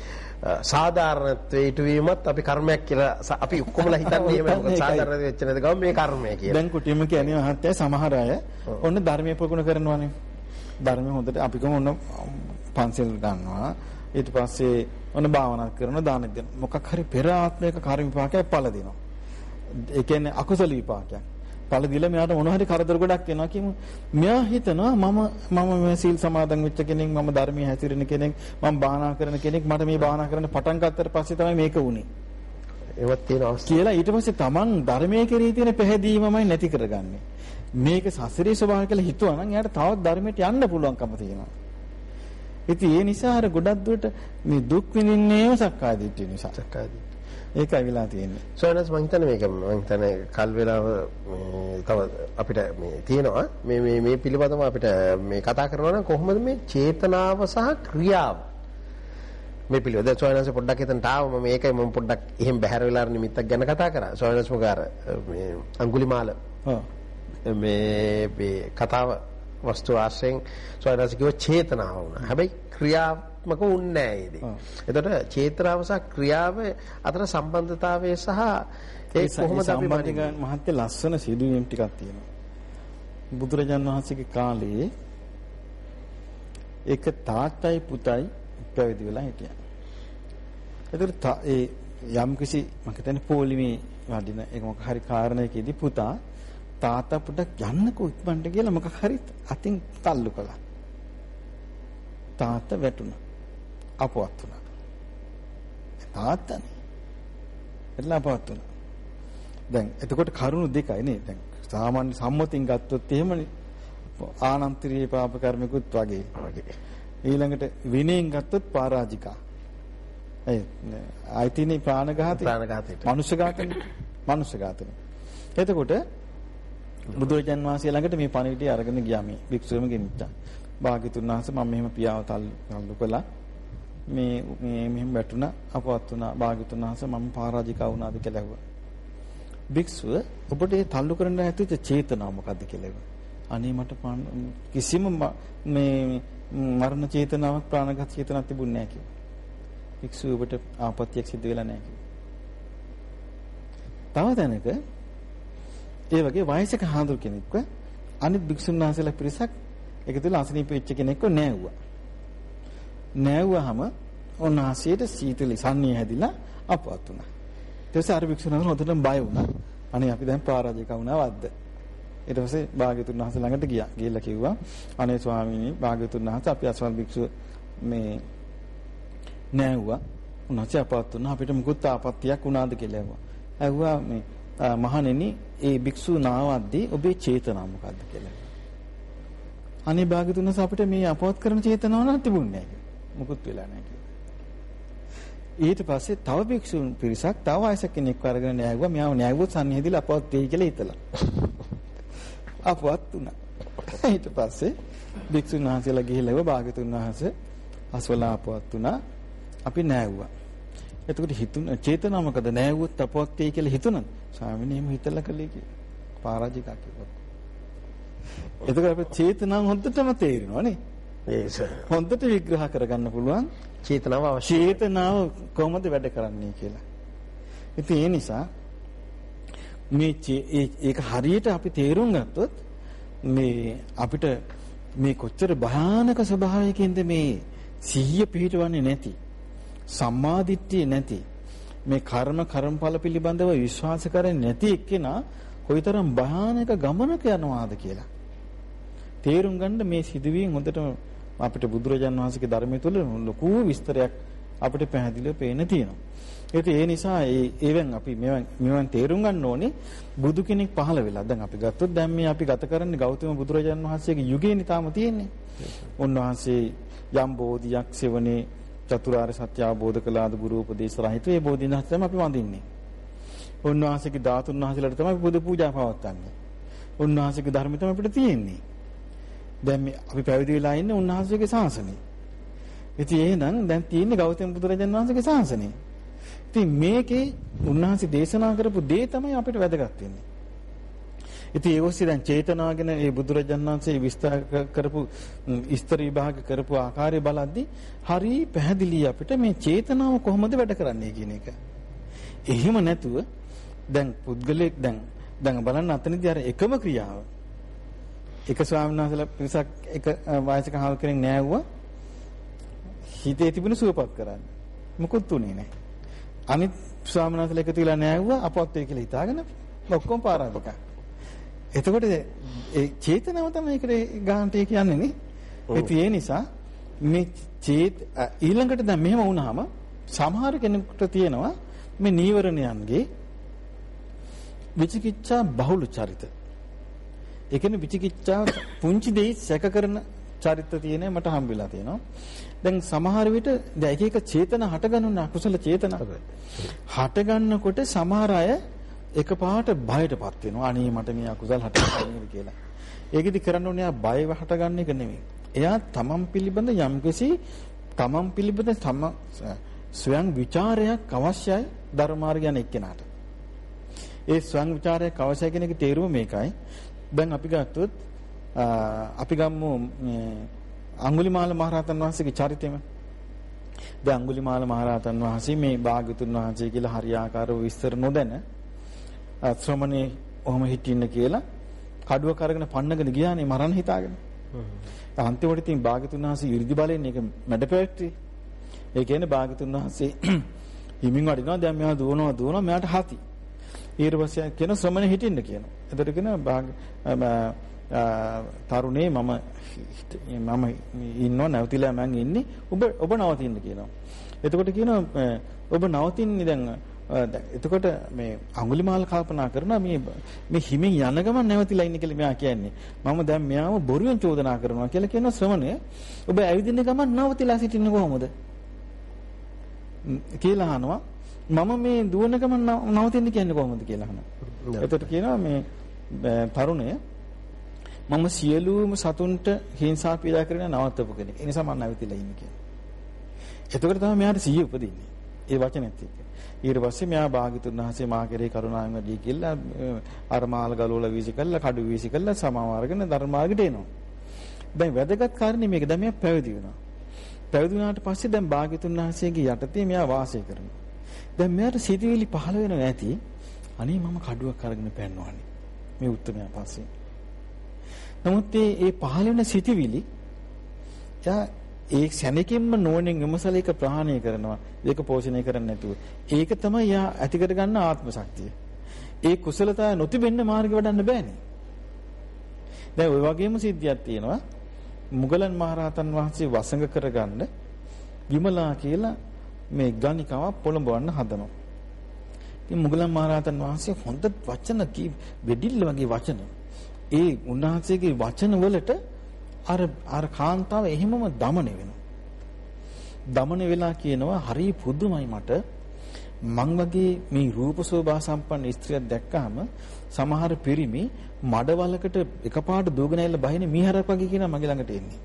සාධාරණත්වයේ ඉටුවීමත් අපි කර්මයක් කියලා අපි ඔක්කොමලා හිතන්නේ එහෙම මොකද සාධාරණ වෙච්ච නැද ගම මේ කර්මය කියලා. දැන් කුටියම කියන්නේ මහත්තයා සමහර අය ඔන්න ධර්මයේ ප්‍රගුණ කරනවානේ. ධර්මය හොඳට අපි කොහොම ඔන්න පන්සල් ගන්නවා. ඊට පස්සේ ඔන්න භාවනා කරන දාන දෙන. මොකක් හරි පෙර ආත්මයක කර්ම විපාකයක් පළ දෙනවා. ඒ කියන්නේ අකුසල විපාකයක්. ඵල දීලා මෙයාට මොන හරි කරදර ගොඩක් එනවා කියමු. මෙයා හිතනවා මම මම මේ සීල් සමාදන් වෙච්ච කෙනෙක් මම ධර්මයේ හැසිරෙන කෙනෙක් මම භාවනා කරන කෙනෙක් මට මේ භාවනා කරන්න පටන් ගත්තට පස්සේ තමයි මේක වුනේ. ඒවත් තියෙන අවස්ථා. කියලා ඊට පස්සේ Taman ධර්මයේ කෙරෙහි තියෙන පැහැදීමමයි නැති කරගන්නේ. මේක සසරේ ස්වභාවය කියලා හිතුවා නම් එයාට තවත් ධර්මයට යන්න පුළුවන්කම තියෙනවා. ඉතින් ඒ නිසා අර ගොඩක් දුරට මේ දුක් විඳින්නේම සක්කාය දිට්ඨිය නිසා. සක්කාය දිට්ඨිය. ඒකයි වෙලා තියෙන්නේ. සෝනස් මම හිතන්නේ මේක මම හිතන්නේ කල් වෙලාව තව අපිට මේ තියෙනවා මේ මේ මේ පිළිබඳව අපිට මේ කතා කරනවා නම් කොහොමද මේ චේතනාව සහ ක්‍රියාව මේ පිළිවෙල දැන් සෝනස් පොඩ්ඩක් එතනට ආව මම මේකයි මම පොඩ්ඩක් එහෙම බැහැර වෙලා නිමිත්තක් ගැන කතා කරා සෝනස් මොකාර මේ අඟුලිමාල ඔව් මේ මේ කතාව වස්තු ආශ්‍රයෙන් සෝනස් කිව්ව චේතනාව වුණා හැබැයි ක්‍රියාත්මක වුන්නේ නැහැ ඒ දේ. එතකොට චේතනාව සහ ක්‍රියාව අතර සම්බන්ධතාවය සහ ඒ කොහොමද අපි මහත්ය ලස්සන සිදුවීම් ටිකක් තියෙනවා. බුදුරජාන් වහන්සේගේ කාලේ එක තාත්තයි පුතයි පැවිදි වෙලා හිටියා. එතකොට ඒ යම් කිසි මම හිතන්නේ පොලිමේ වඩින ඒක මොකක් හරි කාරණයකදී පුතා තාත්තා පුතක් යන්නකෝ ඉක්මනට කියලා මොකක් හරි අතින් තල්ලු කළා. තාත්තා වැටුණා. අපවත් වුණා. තාත්තනේ. එట్లా අපවත් වුණා. දැන් එතකොට කරුණු දෙකයි නේ. දැන් සාමාන්‍ය සම්මතින් ගත්තොත් එහෙමනේ ආනන්තරීය පාප කර්මිකුත් වගේ වගේ. ඊළඟට විනයෙන් ගත්තොත් පරාජිකා. ඒ ආයතිනේ ප්‍රාණඝාතේ ප්‍රාණඝාතේට. මනුෂ්‍යඝාතනේ. මනුෂ්‍යඝාතනේ. එතකොට බුදුරජාන් වහන්සේ ළඟට මේ පණිවිඩය අරගෙන ගියා මේ භික්ෂුවම ගෙනිච්චා. භාග්‍යතුන් වහන්සේ මම මෙහෙම පියාව තල්ලු කළා. මේ මේ මෙහෙම වැටුණා අපවත් වුණා භාග්‍යතුන් වහන්සේ මම පරාජිකා වුණාද කියලා ඇහුවා. භික්ෂුව ඔබට ඒ තල්ලු කරන්න ඇතුළත චේතනාව මොකද්ද කියලා ඇහුවා. අනේ මට කිසිම මේ මරණ චේතනාවක් ප්‍රාණඝාත චේතනාවක් තිබුණේ නැහැ කිව්වා. භික්ෂුව ඔබට ආපත්‍යක් සිද්ධ වෙලා නැහැ කිව්වා. තව තැනක ඒ වගේ වයසක හාමුදුර කෙනෙක්ව අනිත් භික්ෂුන් වහන්සේලා පිරිසක් එකතුලා අසනීප වෙච්ච කෙනෙක්ව නෑවුවා. නෑවුවාම උන්වහන්සේට සීතලි සන්නිය හැදිලා අපවත් වුණා. ඊට පස්සේ අර භික්ෂුන් වහන්සේ හොඳටම බය වුණා. අනේ අපි දැන් පරාජය කවුනා වද්ද? ඊට පස්සේ භාග්‍යතුන් වහන්සේ ළඟට ගියා. ගිහිල්ලා කිව්වා අනේ ස්වාමීනි භාග්‍යතුන් වහන්සේ අපි අසවල් භික්ෂුව මේ නෑවුවා. උන්වහන්සේ අපවත් වුණා. අපිට මුකුත් ආපත්‍යක් වුණාද කියලා ඇහුවා. ඇහුවා මේ මහණෙනි ඒ භික්ෂු නාවද්දී ඔබේ චේතනාව මොකද්ද කියලා. අනේ භාග්‍යතුන් වහන්සේ අපිට මේ අපවත් කරන චේතනාව නම් තිබුණේ නැහැ. මුකුත් වෙලා නැහැ ඊට පස්සේ තව භික්ෂුන් පිරිසක් තව වයසක කෙනෙක් අරගෙන නෑගුවා. මෙයාව නෑගුවොත් සම්නිහෙදිලා අපවත් වෙයි කියලා හිතලා. අපවත් වුණා. ඊට පස්සේ භික්ෂුන් වහන්සේලා ගිහිල්ලා ඒව භාග්‍යතුන් වහන්සේ අසවලා අපවත් වුණා. අපි නෑගුවා. එතකොට හිතුන චේතනාව මොකද නෑගුවොත් අපවත් වෙයි කියලා හිතුණා. ස්වාමීනි එහෙම හිතලා කළේ කියලා. පරාජිකා කිව්වා. එතකොට අපේ චේතනාව හොඳටම තේරෙනවා නේ. ඒස හොඳට විග්‍රහ කරගන්න පුළුවන් චේතනාව අවශ්‍යයි. චේතනාව කොහොමද වැඩ කරන්නේ කියලා. ඉතින් ඒ නිසා මේ ඒක හරියට අපි තේරුම් ගත්තොත් මේ අපිට මේ කොච්චර භයානක ස්වභාවයකින්ද මේ සිහිය පිහිටවන්නේ නැති සම්මාදිට්ඨිය නැති මේ කර්ම කර්මඵල පිළිබඳව විශ්වාස කරන්නේ නැති එක්කෙනා කොයිතරම් භයානක ගමනක යනවාද කියලා තේරුම් ගන්න මේ සිදුවීම් හොඳටම අපිට බුදුරජාන් වහන්සේගේ ධර්මය තුළ ලොකු විස්තරයක් අපිට පැහැදිලිව පේන තියෙනවා. ඒත් ඒ නිසා ඒ ඒවෙන් අපි මෙවන් මෙවන් තේරුම් ගන්න ඕනේ බුදු කෙනෙක් පහළ වෙලා. දැන් අපි ගත්තොත් දැන් මේ අපි ගත කරන්නේ ගෞතම බුදුරජාන් වහන්සේගේ යුගයනේ තාම තියෙන්නේ. උන්වහන්සේ යම් බෝධියක් සෙවනේ චතුරාර්ය සත්‍ය අවබෝධ කළාද ගුරු උපදේශ රහිත ඒ බෝධිනහස තමයි අපි වඳින්නේ. උන්වහන්සේගේ ධාතුන් වහන්සේලාට තමයි බුදු පූජා පවත්වන්නේ. උන්වහන්සේගේ ධර්මය තමයි අපිට තියෙන්නේ. දැන් මේ අපි පැවිදි වෙලා ඉන්නේ උන්වහන්සේගේ ශාසනය. ඉතින් එහෙනම් දැන් තියෙන්නේ ගෞතම බුදුරජාණන් වහන්සේගේ ශාසනය. ඉතින් මේකේ උන්වහන්සේ දේශනා කරපු දේ තමයි අපිට වැදගත් වෙන්නේ. ඉතින් ඒ ඔස්සේ දැන් චේතනාගෙන මේ බුදුරජාණන් වහන්සේ විස්තර කරපු ඉස්තර විභාග කරපු ආකාරය බලද්දී හරි පැහැදිලි අපිට මේ චේතනාව කොහොමද වැඩ කරන්නේ කියන එක. එහෙම නැතුව දැන් පුද්ගලෙක් දැන් දැන් බලන්න අතනදී අර එකම ක්‍රියාව එක ස්වාමීන් වහන්සේලා පිරිසක් එක වයසක හාල් කෙනෙක් නෑවුවා හිතේ තිබුණ සුවපත් කරන්න. මොකුත් උනේ නැහැ. අනිත් ස්වාමීන් වහන්සේලා එකතු වෙලා නෑවුවා අපවත් වෙයි කියලා හිතාගෙන ඔක්කොම පාරාදක. එතකොට ඒ චේතනාව තමයි ඒකට ගාන්ටේ කියන්නේ නේ. ඒ නිසා මේ චේත ඊළඟට දැන් මෙහෙම වුණාම සමහර කෙනෙකුට තියෙනවා මේ නීවරණයන්ගේ විචිකිච්ඡා බහුල චරිත. ඒ කියන්නේ විචිකිච්ඡාව පුංචි දෙයි සැක කරන චරිත තියෙන මට හම්බෙලා තියෙනවා. දැන් සමහර විට දැන් එක එක චේතන හට ගන්න අකුසල චේතන. හට ගන්නකොට සමහර අය එකපාරට බයටපත් වෙනවා. අනේ මට මේ අකුසල් හටගන්නවා නේද කියලා. ඒකෙදි කරන්න ඕනේ ආ බය හටගන්න එක නෙමෙයි. එයා තමන් පිළිබඳ යම්කිසි තමන් පිළිබඳ තම ස්වයං ਵਿਚාරයක් අවශ්‍යයි ධර්මාර්ගය යන එක්කෙනාට. ඒ ස්වයං ਵਿਚාරයක් අවශ්‍ය කියන එක තේරුම මේකයි. දැන් අපි ගත්තොත් අපි ගම්මු අඟුලිමාල මහරහතන් වහන්සේගේ චරිතෙම. දැන් අඟුලිමාල මහරහතන් වහන්සේ මේ භාග්‍යතුන් වහන්සේ කියලා හරියාකාරව විස්තර නොදැන ශ්‍රමණේ ඔහම හිටින්න කියලා කඩුව කරගෙන පන්නගෙන ගියානේ මරන්න හිතාගෙන. අන්තිමට ඉතින් භාග්‍යතුන් වහන්සේ 이르දි බලෙන් ඒක මැඩපැවැත්ටි. ඒ කියන්නේ භාග්‍යතුන් වහන්සේ හිමින් වඩිනවා දැන් මෙයා දුවනවා දුවනවා මෙයාට හති. ඊට පස්සේ කියන ශ්‍රමණේ හිටින්න කියනවා. එතකොට කියන තරුණේ මම මම ඉන්නව නැවතිලා මං ඉන්නේ ඔබ ඔබ නවතින්න කියනවා. එතකොට කියනවා ඔබ නවතින්නේ දැන් එතකොට මේ අඟුලිමාල කල්පනා කරනවා මේ මේ හිමින් යන ගමන් නැවතිලා ඉන්නේ කියලා මෙයා කියන්නේ. මම දැන් මෙයාව බොරුවෙන් චෝදනා කරනවා කියලා කියන ශ්‍රමණය ඔබ ඇවිදින්න ගමන් නවතිලා සිටින්නේ කොහොමද? කියලා අහනවා. මම මේ දුවන ගමන් නවතින්න කියන්නේ කොහොමද කියලා අහනවා. එතකොට කියනවා මේ තරුණය මම සියලුම සතුන්ට හිංසා පීඩා කරන නවත්තපු කෙනෙක්. ඒ නිසා මම නැවතිලා ඉන්නේ කියලා. එතකොට තමයි මෙයාට සිහිය උපදින්නේ. ඒ වචනේත් එක්ක. ඊට පස්සේ මෙයා භාග්‍යතුන් වහන්සේ මා කෙරේ කරුණාවෙන් වැඩි කියලා අර මාල ගලවලා වීසි කළා, කඩු වීසි කළා සමාව අරගෙන ධර්මාර්ගයට එනවා. දැන් වැදගත් කාරණේ මේක. දැන් මෙයා පැවිදි වෙනවා. පැවිදි වුණාට පස්සේ දැන් භාග්‍යතුන් වහන්සේගේ යටතේ මෙයා වාසය කරනවා. දැන් මෙයාට සිතුවිලි පහළ වෙනවා ඇති. අනේ මම කඩුවක් අරගෙන පැන්නවානේ. මේ උත්තරමයා පස්සේ. නමුත් මේ පහළ වෙන සිතුවිලි යා ඒ සැනකින්ම නෝනෙන් විමසලා ඒක ප්‍රහාණය කරනවා. ඒක පෝෂණය කරන්නේ නැතුව. ඒක තමයි යා ඇති කර ගන්න ආත්ම ශක්තිය. ඒ කුසලතාවය නොතිබෙන්න මාර්ගය වඩන්න බෑනේ. දැන් ওই වගේම සිද්ධියක් තියෙනවා. මුගලන් මහරහතන් වහන්සේ වසඟ කරගන්න විමලා කියලා මේ ගණිකාව පොළඹවන්න හදනවා. ඉතින් මුගලන් මහරහතන් වහන්සේ හොඳ වචන කී වෙඩිල්ල වගේ වචන. ඒ උන්වහන්සේගේ වචන වලට අර අර කාන්තාව එහෙමම দমন වෙනවා. দমন වෙලා කියනවා හරි පුදුමයි මට මං වගේ මේ රූප සෝභා සම්පන්න ස්ත්‍රියක් දැක්කාම සමහර පිරිමි මඩවලකට එකපාරට දෝගෙන ඇවිල්ලා බහින මීහරක් වගේ කියනවා මගේ ළඟට එන්නේ.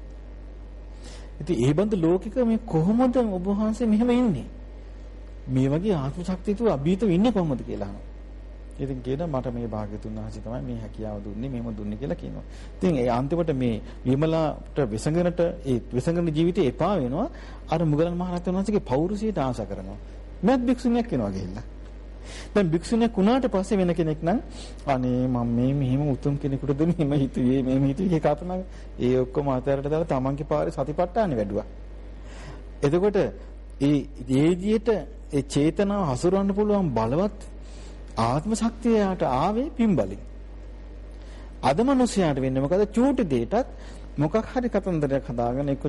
ඉතින් ඒ බඳු ලෝකික මේ කොහොමද ඔබ වහන්සේ මෙහෙම ඉන්නේ? මේ වගේ ආත්ම ශක්තියතු අභීතව ඉන්නේ කොහොමද කියලා අහනවා. ඉතින් කියනවා මට මේ භාග්‍යතුන් වහන්සේ තමයි මේ හැකියාව දුන්නේ මෙහෙම දුන්නේ කියලා කියනවා. ඉතින් ඒ අන්තිමට මේ විමලාට විසඟනට ඒ විසඟන ජීවිතේ එපා වෙනවා. අර මුගලන් මහරහතන් වහන්සේගේ පෞරුෂයට ආශා කරනවා. මැත් භික්ෂුණියක් වෙනවා ගිහිල්ලා. දැන් භික්ෂුණියක් වුණාට පස්සේ වෙන කෙනෙක් නම් අනේ මම මේ මෙහෙම උතුම් කෙනෙකුට දුන්නේ මෙහෙම හිතුවේ මෙහෙම හිතුවේ කල්පනා ඒ ඔක්කොම අතහැරට දාලා තමන්ගේ පාරේ සතිපට්ඨානෙ වැඩුවා. එතකොට ඒ ඒ විදිහට ඒ චේතනාව හසුරවන්න පුළුවන් බලවත් ආත්ම ශක්තිය යාට ආවේ පිම්බලින්. අද මිනිස්යාට වෙන්නේ මොකද චූටි දෙයටත් මොකක් හරි කතන්දරයක් හදාගෙන එක්ක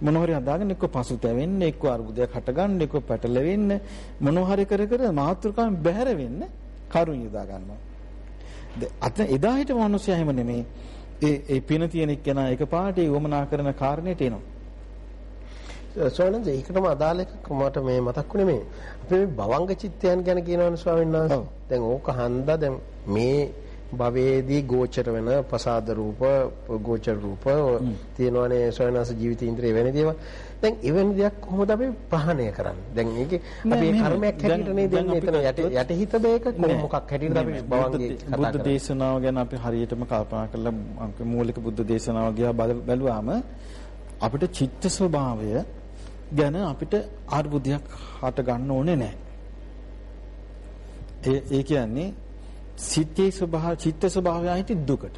මොන හරි හදාගෙන එක්ක පසුතැවෙන්න එක්ක අරුබුදයක් හටගන්න එක්ක පැටලෙන්න මොන හරි කර කර මාතෘකාවෙන් බැහැර වෙන්න කරුණ යොදා ගන්නවා. අත එදා හිට මිනිස්සයා එහෙම නෙමෙයි. ඒ ඒ පින තියෙන එක්කෙනා එකපාරට ඒ වමනා කරන කාරණේට එනවා. ස්වාමීන් වහන්සේ ඒකටම අදාළ එකක් මට මේ මතක් වුණේ මේ අපි මේ භවංග චිත්තයන් ගැන කියනවනේ ස්වාමීන් වහන්සේ. දැන් ඕක හන්දා දැන් මේ භවයේදී ගෝචර වෙන ප්‍රසාද රූප ගෝචර රූප තියෙනවනේ ස්වාමීන් වහන්සේ ජීවිත ඉන්ද්‍රිය වෙන දේවල්. දැන් එවැනි දෙයක් කොහොමද අපි ප්‍රහාණය කරන්නේ? දැන් මේකේ අපි කර්මයක් හැටියට නේද දෙන්නේ. එතන යට යටිහිත දෙයක මොකක් හැටියටද අපි භවංගේ කතා බුද්ධ දේශනාව ගැන අපි හරියටම කල්පනා කරලා මූලික බුද්ධ දේශනාව ගියා බැලුවාම අපිට චිත්ත ස්වභාවය ගැන අපිට අර්බුදයක් හට ගන්න ඕනේ නැහැ. ඒ ඒ කියන්නේ සිතේ ස්වභාව චිත්ත ස්වභාවය හිටි දුකට.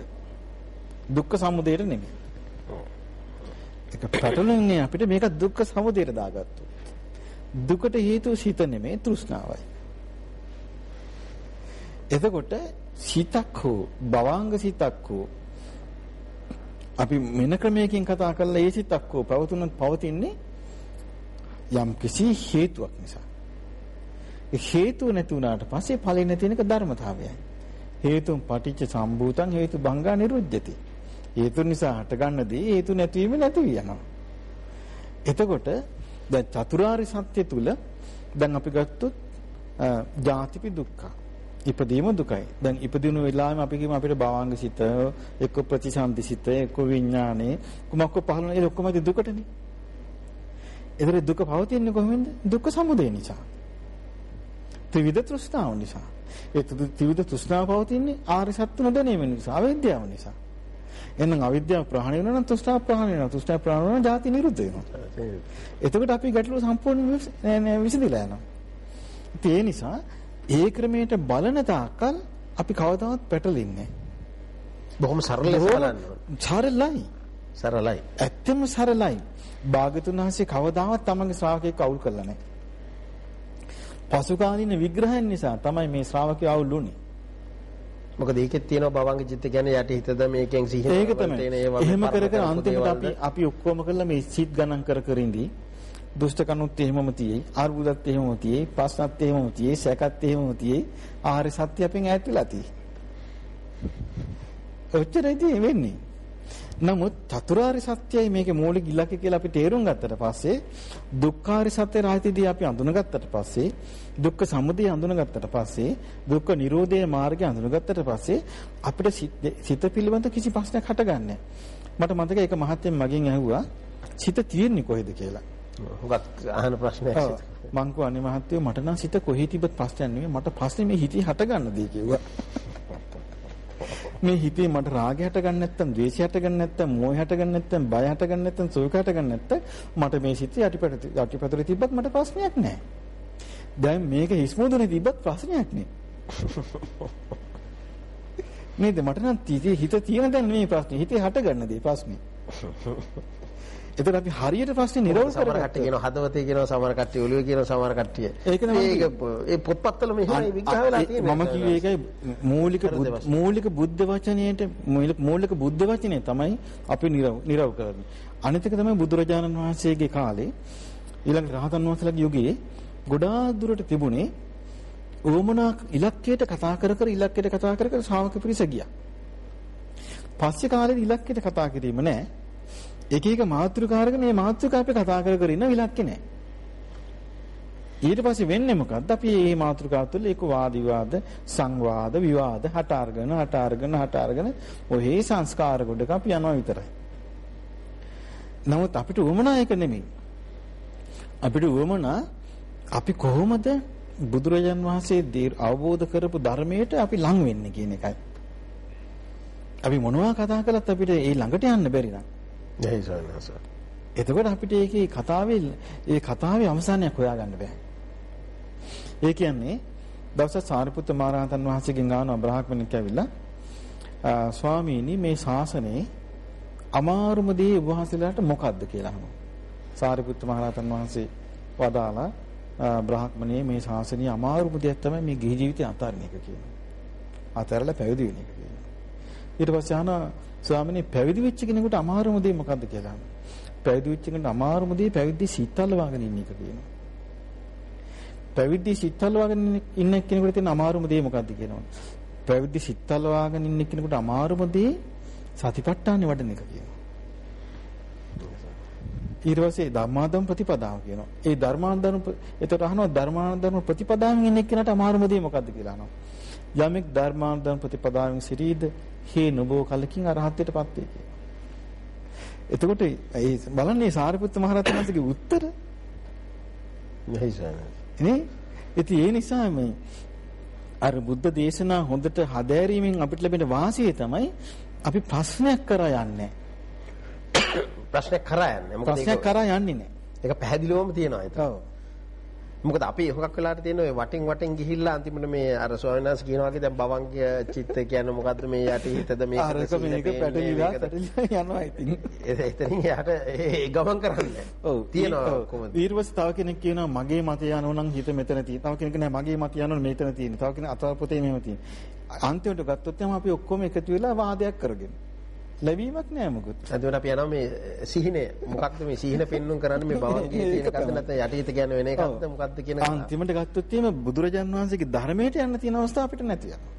දුක්ඛ සමුදයට නෙමෙයි. ඒක පැටලෙන්නේ අපිට මේක දුක්ඛ සමුදයට දාගත්තොත්. දුකට හේතුව සිත නෙමෙයි තෘෂ්ණාවයි. එතකොට සිතක් හෝ භවාංග සිතක් හෝ අපි මෙන ක්‍රමයකින් කතා කරලා ඒ සිතක් හෝ පවතුන පවතින්නේ යම් කිසි හේතුවක් නිසා. ඒ හේතුව නැති වුණාට පස්සේ ඵලෙ නැති වෙනක ධර්මතාවයයි. හේතුන් පටිච්ච සම්භූතං හේතු බංගා නිරුද්ධති. හේතු නිසා හටගන්න දේ හේතු නැතිවීම නැති යනවා. එතකොට දැන් චතුරාර්ය සත්‍ය තුල දැන් අපි ගත්තොත් ජාතිපි දුක්ඛ. ඉපදීම දුකයි. දැන් ඉපදින වෙලාවෙම අපි කියමු අපිට භාවාංග සිත, එක්ක ප්‍රතිසන්දි සිත, එක්ක විඥානේ කුමක්ක පහළ වෙන ඒ ඔක්කොම දුකටනේ. ඒතර දුක පවතින්නේ කොහොමද? දුක්ඛ සමුදය නිසා. ත්‍රිවිධ තෘෂ්ණාව නිසා. ඒ ත්‍රිවිධ තෘෂ්ණාව පවතින්නේ ආර්ය සත්‍ය නොදැනීම නිසා, අවිද්‍යාව නිසා. එහෙනම් අවිද්‍යාව ප්‍රහාණය වෙනවා නම් තෘෂ්ණාව ප්‍රහාණය වෙනවා. තෘෂ්ණාව ප්‍රහාණය වෙනවා නම් ජාති නිරුද්ධ වෙනවා. එතකොට අපි ගැටලුව සම්පූර්ණ විසඳිලා යනවා. ඒ නිසා ඒ ක්‍රමයට බලන තාක්කල් අපි කවදාවත් පැටලෙන්නේ බොහොම සරල ලෙස බලන්න සරලයි. සරලයි. ඇත්තම සරලයි. භාගතුන් වහන්සේ කවදාවත් තමන්ගේ ශ්‍රාවකයෙක් අවුල් කරලා නැහැ. පසුකාලීන විග්‍රහයන් නිසා තමයි මේ ශ්‍රාවකයෝ අවුල් වුනේ. මොකද ඒකෙත් තියෙනවා භවංග චිත්ත කියන්නේ යටි හිතද මේකෙන් සිහින ඒක තමයි. එහෙම කර කර අන්තිමට අපි අපි ඔක්කොම කළා මේ සිත් ගණන් කර කර ඉඳී දුෂ්ට කනුත් එහෙමම තියෙයි අර්බුදත් එහෙමම තියෙයි ප්‍රශ්නත් එහෙමම තියෙයි සැකත් එහෙමම තියෙයි ආහාර සත්‍ය අපෙන් ඈත් වෙලා තියෙයි. ඔච්චරයි වෙන්නේ. නමුත් චතුරාර්ය සත්‍යයි මේකේ මූලික ඉලක්කය කියලා අපි තේරුම් ගත්තට පස්සේ දුක්ඛාරය සත්‍ය රාහිතදී අපි අඳුනගත්තට පස්සේ දුක්ඛ සමුදය අඳුනගත්තට පස්සේ දුක්ඛ නිරෝධයේ මාර්ගය අඳුනගත්තට පස්සේ අපිට සිත පිළිබඳ කිසි ප්‍රශ්නයක් හටගන්නේ මට මතකයි ඒක මහත්යෙන් මගෙන් ඇහුවා සිත තියෙන්නේ කොහෙද කියලා. හුඟක් අහන ප්‍රශ්නයක්. මං කිව්වා අනේ මහත්තයෝ මට නම් සිත කොහේ තිබ්බත් ප්‍රශ්නයක් නෙමෙයි මට ප්‍රශ්නේ මේ හිතේ හටගන්න දේ කිව්වා. මේ හිතේ මට රාගය හට ගන්න නැත්නම් ද්වේෂය හට ගන්න නැත්නම් මෝහය හට ගන්න නැත්නම් බය හට ගන්න නැත්නම් සෝක හට ගන්න නැත්නම් මට මේ සිතේ යටිපැට යටිපැතුලේ තිබ්බත් මට ප්‍රශ්නයක් නැහැ. දැන් මේක හිස්මුදුනේ තිබ්බත් ප්‍රශ්නයක් නෑ. නේද මට නම් හිතේ හිත තියෙන දැන් නෙමෙයි ප්‍රශ්නේ හිතේ හට ගන්න දේ ප්‍රශ්නේ. එතකොට අපි හරියට ප්‍රශ්නේ නිරවුල් සමහර කට්ටිය කරගත්තා. කියනවා හදවතේ කියනවා සමහර කට්ටිය ඔළුවේ කියනවා සමහර කට්ටිය. ඒක ඒ පොත්පත්වල මෙහෙමයි විග්‍රහ වෙලා තියෙන්නේ. මම කිව්වේ ඒකයි මූලික. මූලික බුද්ධ වචනයේට මූලික බුද්ධ වචනේ තමයි අපි නිරව නිරව කරන්නේ. අනිත් එක තමයි බුදුරජාණන් වහන්සේගේ කාලේ ඊළඟ රහතන් වහන්සේලාගේ යුගයේ ගොඩාක් දුරට තිබුණේ ඕමනා ඉලක්කයට කතා කර කර ඉලක්කයට කතා කර කර ශ්‍රාවක පිරිස ගියා. පස්සේ කාලේ ඉලක්කයට කතා කිරීම නැහැ. එක එක මාතෘකාරක මේ මාතෘකා අපි කතා කර කර ඉන්න ඉලක්කේ නැහැ. ඊට පස්සේ වෙන්නේ මොකද්ද? අපි මේ මාතෘකාව තුළ ඒක වාද විවාද, සංවාද, විවාද හට අරගෙන හට අරගෙන හට අරගෙන ඔහේ සංස්කාර ගොඩක අපි යනවා විතරයි. නමුත් අපිට උවමනා එක නෙමෙයි. අපිට උවමනා අපි කොහොමද බුදුරජාන් වහන්සේ දේ- අවබෝධ කරපු ධර්මයට අපි ලං වෙන්නේ කියන එකයි. අපි මොනවා කතා කළත් අපිට ඒ ළඟට යන්න බැරි නම්. එයි සයනස. එතකොට අපිට ඒකේ කතාවේ ඒ කතාවේ අවසානයක් හොයාගන්න බෑ. ඒ කියන්නේ දවසක් සාරිපුත්ත මහරහතන් වහන්සේගෙන් ආන බ්‍රාහ්මණෙක් ඇවිල්ලා "ආ, ස්වාමීනි මේ ශාසනයේ අමාරුම දේ ඔබ වහන්සේලාට මොකද්ද කියලා අහනවා. සාරිපුත්ත මහරහතන් වහන්සේ වදාලා "ආ, බ්‍රාහ්මණයේ මේ ශාසනයේ අමාරුම දෙයක් තමයි මේ ගිහි ජීවිතය අතාරින එක කියනවා. අතාරලා පැවිදි වෙන එක කියනවා. ඊට පස්සේ අහනවා ස්වාමීනි පැවිදි වෙච්ච කෙනෙකුට අමාරුම දේ මොකද්ද කියලා අහනවා. පැවිදි වෙච්ච කෙනෙකුට අමාරුම දේ පැවිදි සිත්තල්ල වගේ ඉන්න එක කියනවා. පැවිදි සිත්තල්ල වගේ ඉන්න කෙනෙකුට තියෙන අමාරුම දේ මොකද්ද කියනවා. පැවිදි සිත්තල්ල වගේ ඉන්න කෙනෙකුට අමාරුම දේ සතිපට්ඨානෙ වඩන එක කියනවා. ඊට පස්සේ ධර්මාදම් ප්‍රතිපදාව කියනවා. ඒ ධර්මාදම් එතකොට අහනවා ධර්මාදම් ප්‍රතිපදාවෙන් ඉන්න එක්කෙනාට අමාරුම දේ මොකද්ද කියලා අහනවා. යමෙක් ධර්මාදම් ප්‍රතිපදාවෙන් සිටීද හේ නොබෝ කලකින් අරහත්ත්වයටපත් වේ කියලා. එතකොට ඒ බලන්නේ සාරිපුත්ත මහ රහතන් වහන්සේගේ උත්තර. නේ? ඉතින් ඒ නිසා මේ අර බුද්ධ දේශනා හොඳට හදෑරීමෙන් අපිට ලැබෙන වාසිය තමයි අපි ප්‍රශ්නයක් කරා යන්නේ. ප්‍රශ්නයක් කරා යන්නේ. මොකද ප්‍රශ්නයක් ඒක කරා යන්නේ නැහැ. ඒක පැහැදිලිවම තියෙනවා ඒක. ඔව්. මොකද අපි හුඟක් වෙලාට තියෙන ඔය වටින් වටින් ගිහිල්ලා අන්තිමට මේ අර ස්වාමීන් වහන්සේ කියනවා වගේ දැන් භවංගය චිත්ත කියන්නේ මොකද්ද මේ යටි හිතද මේකද අරක සීල මේක පැටලිලා? පැටලිලා යනවා ඉතින්. එතනින් එහාට ඒ ගමන් කරන්නේ. ඔව්. තියෙනවා. කොහොමද? පස්සේ තව කෙනෙක් කියනවා මගේ මතය යනවා නම් හිත මෙතන තියෙන. තව කෙනෙක් නෑ මගේ මතය යනවා මෙතන තියෙන. තව කෙනෙක් අතව පොතේ මෙහෙම තියෙන. අන්තිමට ගත්තොත් එහම අපි ඔක්කොම එකතු වෙලා වාදයක් කරගෙන. ලැබීමක් නෑ මොකුත්. අන්තිමට අපි යනවා මේ සිහිනේ මොකක්ද මේ සිහින පෙන්눔 කරන්නේ මේ භවංගයේ තියෙන එකක්ද නැත්නම් යටි හිත කියන්නේ වෙන එකක්ද. මොකක්ද කියන එක. අන්තිමට ගත්තොත් එහෙම බුදුරජාන් වහන්සේගේ ධර්මයට යන්න තියෙන අවස්ථාව අපිට නැති යනවා.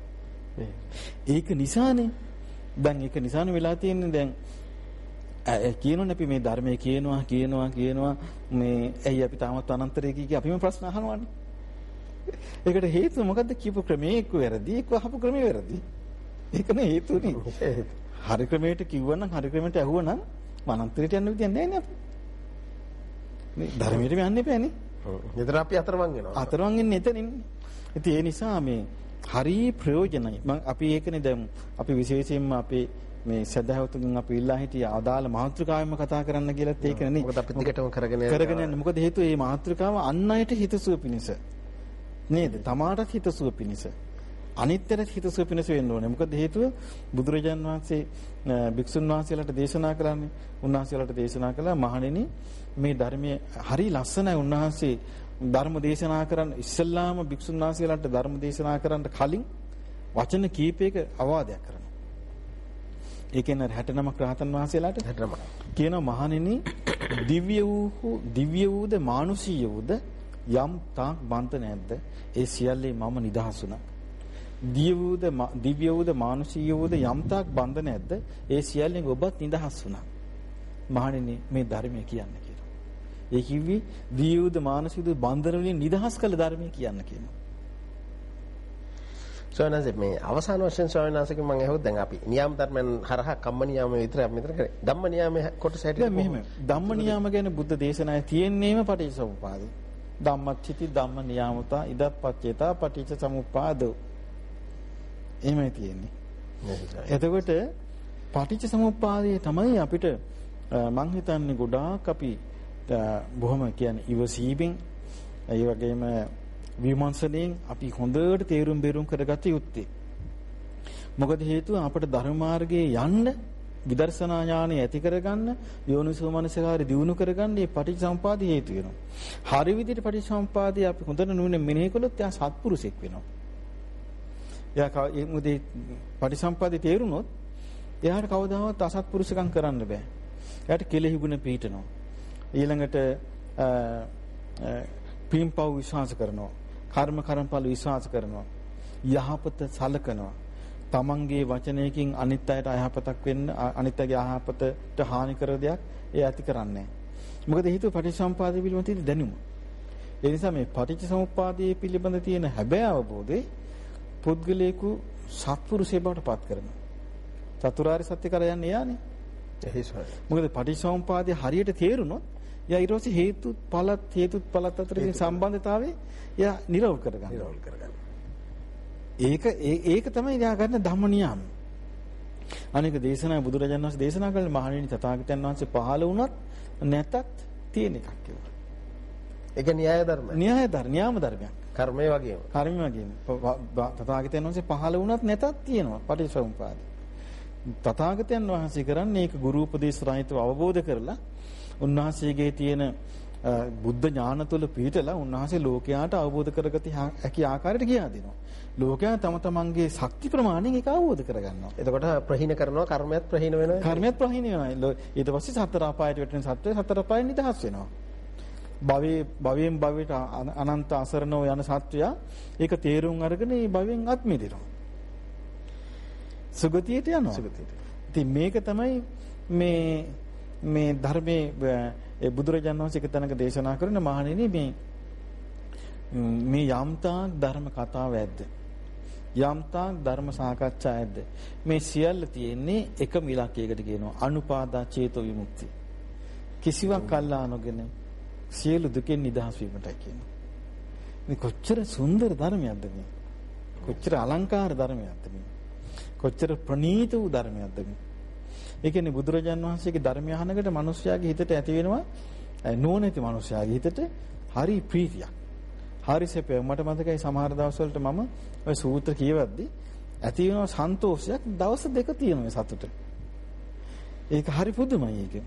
ඒක නිසානේ. දැන් ඒක නිසානේ වෙලා තියෙන්නේ දැන් කියනෝනේ අපි මේ ධර්මයේ කියනවා කියනවා කියනවා මේ ඇයි අපි තාමත් අනන්තරයේ කී අපිම ප්‍රශ්න අහනවානේ. ඒකට හේතුව මොකද්ද කියපු ක්‍රමයේ එක්ක වැරදි එක්ක අහපු ක්‍රමයේ වැරදි. ඒකනේ හේතුනේ. හරි ක්‍රමයට කිව්වනම් හරි ක්‍රමයට ඇහුවනම් වනාන්තරයට යන්න විදියක් නැහැ නේ අපි. මේ ධර්මයට යන්න එපානේ. ඔව්. නිතර අපි අතරමං වෙනවා. අතරවන් ඉන්නේ එතනින්. ඉතින් ඒ නිසා මේ හරි ප්‍රයෝජනයි. මම අපි ඒකනේ දැන් අපි විශේෂයෙන්ම අපේ මේ සදහවතුන් අපි ඉල්ලා හිටිය අදාළ මාතෘකාවෙම කතා කරන්න කියලාත් ඒකනේ. මොකද අපි දිගටම කරගෙන යනවා. කරගෙන යන්නේ. මොකද හේතුව මේ මාතෘකාව අන් අයට හිතසුව පිණිස. නේද? තමාටත් හිතසුව පිණිස. අනිත්‍යයට හිතසුව පිණිස වෙන්න ඕනේ. මොකද හේතුව බුදුරජාන් වහන්සේ භික්ෂුන් වහන්සේලාට දේශනා කළානේ. උන්වහන්සේලාට දේශනා කළා මහණෙනි මේ ධර්මයේ හරි ලස්සනයි උන්වහන්සේ ධර්ම දේශනා කරන්න ඉස්සල්ලාම භික්ෂුන් වහන්සේලාට ධර්ම දේශනා කරන්න කලින් වචන කීපයක අවවාදයක් කරනවා. ඒ කියන්නේ 69ක් රහතන් වහන්සේලාට හැටම. කියනවා මහණෙනි දිව්‍ය වූ දිව්‍ය වූද මානුෂීය වූද යම් තාක් බන්ත නැද්ද ඒ සියල්ලේ මම නිදහසුණා දිව්‍ය වූද දිව්‍ය වූද මානුෂීය වූද යම් තාක් බන්ධ නැද්ද ඒ සියල්ලෙන් ඔබත් නිදහස් වුණා මහණෙනි මේ ධර්මය කියන්න කියලා ඒ කිව්වේ දිව්‍ය වූද මානුෂීය වූද බන්ධන වලින් නිදහස් කළ ධර්මය කියන්න කියනවා සෝනස මේ අවසාන වශයෙන් සෝනසක මම ඇහුවොත් දැන් අපි නියම ධර්මයන් හරහා කම්ම නියම විතරයි අපි මෙතන කරේ. ධම්ම නියමයේ කොටස දැන් හැටියට මෙහෙම ධම්ම නියාම ගැන බුද්ධ දේශනාවේ තියෙන්නේම පටිච්චසමුපාදේ. ධම්මච්චිති ධම්ම නියාමතා ඉදප්පච්චේතා පටිච්ච සමුප්පාදෝ. එහෙමයි තියෙන්නේ. එතකොට පටිච්ච සමුප්පාදයේ තමයි අපිට මං හිතන්නේ ගොඩාක් අපි බොහොම කියන්නේ ඉවසීමෙන් ඒ වගේම විමර්ශනයෙන් අපි හොඳට තේරුම් බේරුම් කරගත යුත්තේ. මොකද හේතුව අපට ධර්ම මාර්ගයේ යන්න විදර්ශනා ඥානෙ ඇති කරගන්න යෝනිසෝ මනසකාරي දිනු කරගන්න මේ පටිච්චසමුපාදය හේතු වෙනවා. හරි විදිහට පටිච්චසමුපාදය අපි හොඳට නුනේ මෙනෙහි කළොත් එයා සත්පුරුෂෙක් වෙනවා. එයා ඒ මුදේ පටිච්චසමුපාදය තේරුනොත් එයාට කවදාවත් අසත්පුරුෂකම් කරන්න බෑ. එයාට කෙලෙහි ගුණ පීඨනවා. ඊළඟට පින්පව් විශ්වාස කරනවා. කර්ම කරම්පල විශ්වාස කරනවා. යහපත සලකනවා. තමන්ගේ වචනයකින් අනිත් අයට අයහපතක් වෙන්න අනිත් අයගේ අයහපතට හානි කර දෙයක් ඒ ඇති කරන්නේ මොකද හේතුව පටිච්චසමුපාදය පිළිබඳ තියෙන දැනුම. ඒ නිසා මේ පටිච්චසමුපාදයේ පිළිබඳ තියෙන හැබෑ අවබෝධේ පුද්ගලයෙකු සත්පුරුෂය බවට පත් කරනවා. චතුරාර්ය සත්‍ය කර යන්නේ යානේ. එහෙසයි. මොකද පටිච්චසමුපාදයේ හරියට තේරුනොත් යා ඊට පස්සේ හේතුත් ඵලත් හේතුත් ඵලත් අතර තියෙන සම්බන්ධතාවය යා නිරවුල් කරගන්නවා. නිරෝල් කරගන්න. ඒක ඒක තමයි යා ගන්න ධම්ම නියම. අනික දේශනා බුදුරජාණන් වහන්සේ දේශනා කළ මහණෙනි තථාගතයන් වහන්සේ පහළ වුණත් නැතත් තියෙන එකක් කියලා. ඒක න්‍යාය ධර්මයි. න්‍යාය ධර්ම න්‍යාම ධර්මයක්. කර්මය වගේම. කර්ම වගේම තථාගතයන් වහන්සේ පහළ වුණත් නැතත් තියෙනවා පටිච්චසමුපාද. තථාගතයන් වහන්සේ කරන්නේ ඒක ගුරු උපදේශ රහිතව අවබෝධ කරලා උන්වහන්සේගේ තියෙන බුද්ධ ඥාන තුළ පිහිටලා උන්වහන්සේ ලෝකයාට අවබෝධ කරගත හැකි ආකාරයට කියා දෙනවා. ලෝකයා තම තමන්ගේ ශක්ති ප්‍රමාණයෙන් ඒක අවබෝධ කරගන්නවා. එතකොට ප්‍රහීන කරනවා කර්මයක් ප්‍රහීන වෙනවා. කර්මයක් ප්‍රහීන වෙනවා. ඊට පස්සේ සතර අපායට වැටෙන සත්වය සතර අපායෙන් නිදහස් වෙනවා. භවයේ භවයෙන් භවයට අනන්ත අසරණව යන සත්වයා ඒක තේරුම් අරගෙන මේ භවයෙන් අත් මිදෙනවා. සුගතියට යනවා. සුගතියට. ඉතින් මේක තමයි මේ මේ ධර්මයේ ඒ බුදුරජාණන් වහන්සේ එක තැනක දේශනා කරන මහණෙනි මේ මේ යම්තාක් ධර්ම කතාව ඇද්ද යම්තාක් ධර්ම සාකච්ඡා ඇද්ද මේ සියල්ල තියෙන්නේ එකම ඉලක්කයකට කියනවා අනුපාදා චේතෝ විමුක්තිය කිසිවක් අල්ලා නොගෙන සියලු දුකෙන් නිදහස් වීමටයි කියනවා මේ කොච්චර සුන්දර ධර්මයක්ද මේ කොච්චර අලංකාර ධර්මයක්ද මේ කොච්චර ප්‍රණීත වූ ධර්මයක්ද මේ ඒ කියන්නේ බුදුරජාන් වහන්සේගේ ධර්මය අහනකොට මිනිස්යාගේ හිතට ඇති වෙනවා නුවණැති මිනිස්යාගේ හිතට හරි ප්‍රීතියක්. හරි සැපයක්. මට මතකයි සමහර දවස්වලට මම ওই සූත්‍ර කියවද්දි ඇති වෙනවා සන්තෝෂයක් දවස් දෙක තියෙනවා සතුට. ඒක හරි පුදුමයි ඒක.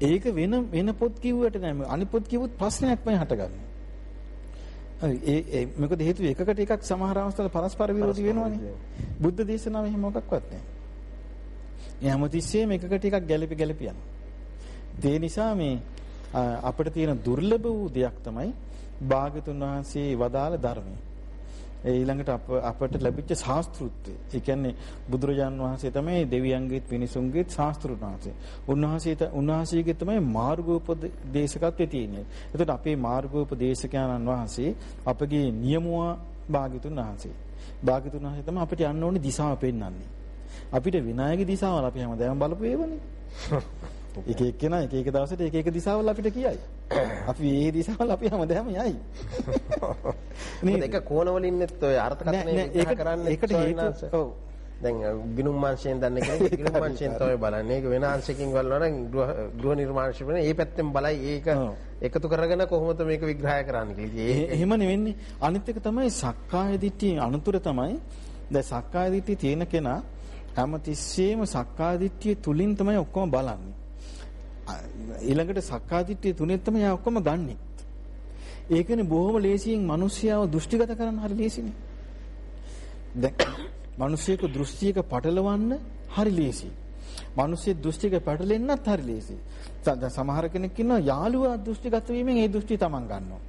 ඒක වෙන වෙන පොත් කිව්වට නෑ අනිත් පොත් කිව්වොත් ප්‍රශ්නයක්මයි හටගන්නේ. හරි ඒ ඒ මොකද හේතුව එකකට එකක් සමහර අවස්ථාවල පරස්පර විරෝධී වෙනවනේ. බුද්ධ දේශනාව එහෙම මොකක්වත් නෑ. ඒ හැමතිස්සෙම එකකට එකක් ගැළපි ගැළපි යනවා. ඒ නිසා මේ අපිට තියෙන දුර්ලභ වූ දෙයක් තමයි භාගතුන් වහන්සේ වදාළ ධර්මය. ඒ ඊළඟට අප අපට ලැබිච්ච ශාස්ත්‍රුත්වය. ඒ කියන්නේ බුදුරජාන් වහන්සේ තමයි දෙවියන්ගේත් මිනිසුන්ගේත් ශාස්ත්‍රුන් වහන්සේ. උන්වහන්සේට උන්වහන්සේගේ තමයි මාර්ගෝපදේශකත්වයේ තියෙන්නේ. එතකොට අපේ මාර්ගෝපදේශකයන්න් වහන්සේ අපගේ නියමුවා භාගතුන් වහන්සේ. භාගතුන් වහන්සේ තමයි අපිට යන්න ඕනේ දිශාව පෙන්වන්නේ. අපිට විනායක දිශාවල් අපි හැමදාම බලපු ඒවනේ. එක එක්කෙනා එක එක දවසට එක එක දිශාවල් අපිට කියයි. අපි මේ දිශාවල් අපි හැමදාම යයි. නේද? ඒක කෝණ වලින්නෙත් ඔය අර්ථකථනය කරන්නේ ඒකට හේතුව ඔව්. දැන් ගිනුම් මාංශයෙන් දන්නේ කෙනෙක් ගිනුම් මාංශයෙන් තමයි බලන්නේ. ඒක වෙන අංශකින් බලනවා නම් ගෘහ නිර්මාණ ශිල්පනේ ඒ පැත්තෙන් බලයි ඒක එකතු කරගෙන කොහොමද මේක විග්‍රහය කරන්න කියලා. එහෙම නෙවෙන්නේ. අනිත් එක තමයි සක්කාය දිට්ඨිය අනුතුර තමයි දැන් සක්කාය දිට්ඨිය තියෙන කෙනා හැමතිස්සෙම සක්කාය දිට්ඨිය තුලින් තමයි ඔක්කොම බලන්නේ. ඊළඟට සක්කාය දිට්ඨිය තුනෙන් තමයි යා ඔක්කොම ගන්නෙ. ඒකනේ බොහොම ලේසියෙන් මිනිස්යාව දෘෂ්ටිගත කරන්න හරි ලේසිනේ. දැන් මිනිසියෙකු දෘෂ්ටියක පටලවන්න හරි ලේසියි. මිනිස්සෙ දෘෂ්ටික පැටලෙන්නත් හරි ලේසියි. දැන් සමහර කෙනෙක් ඉන්නවා යාළුවා දෘෂ්ටිගත වීමෙන් ඒ දෘෂ්ටිය තමන් ගන්නවා.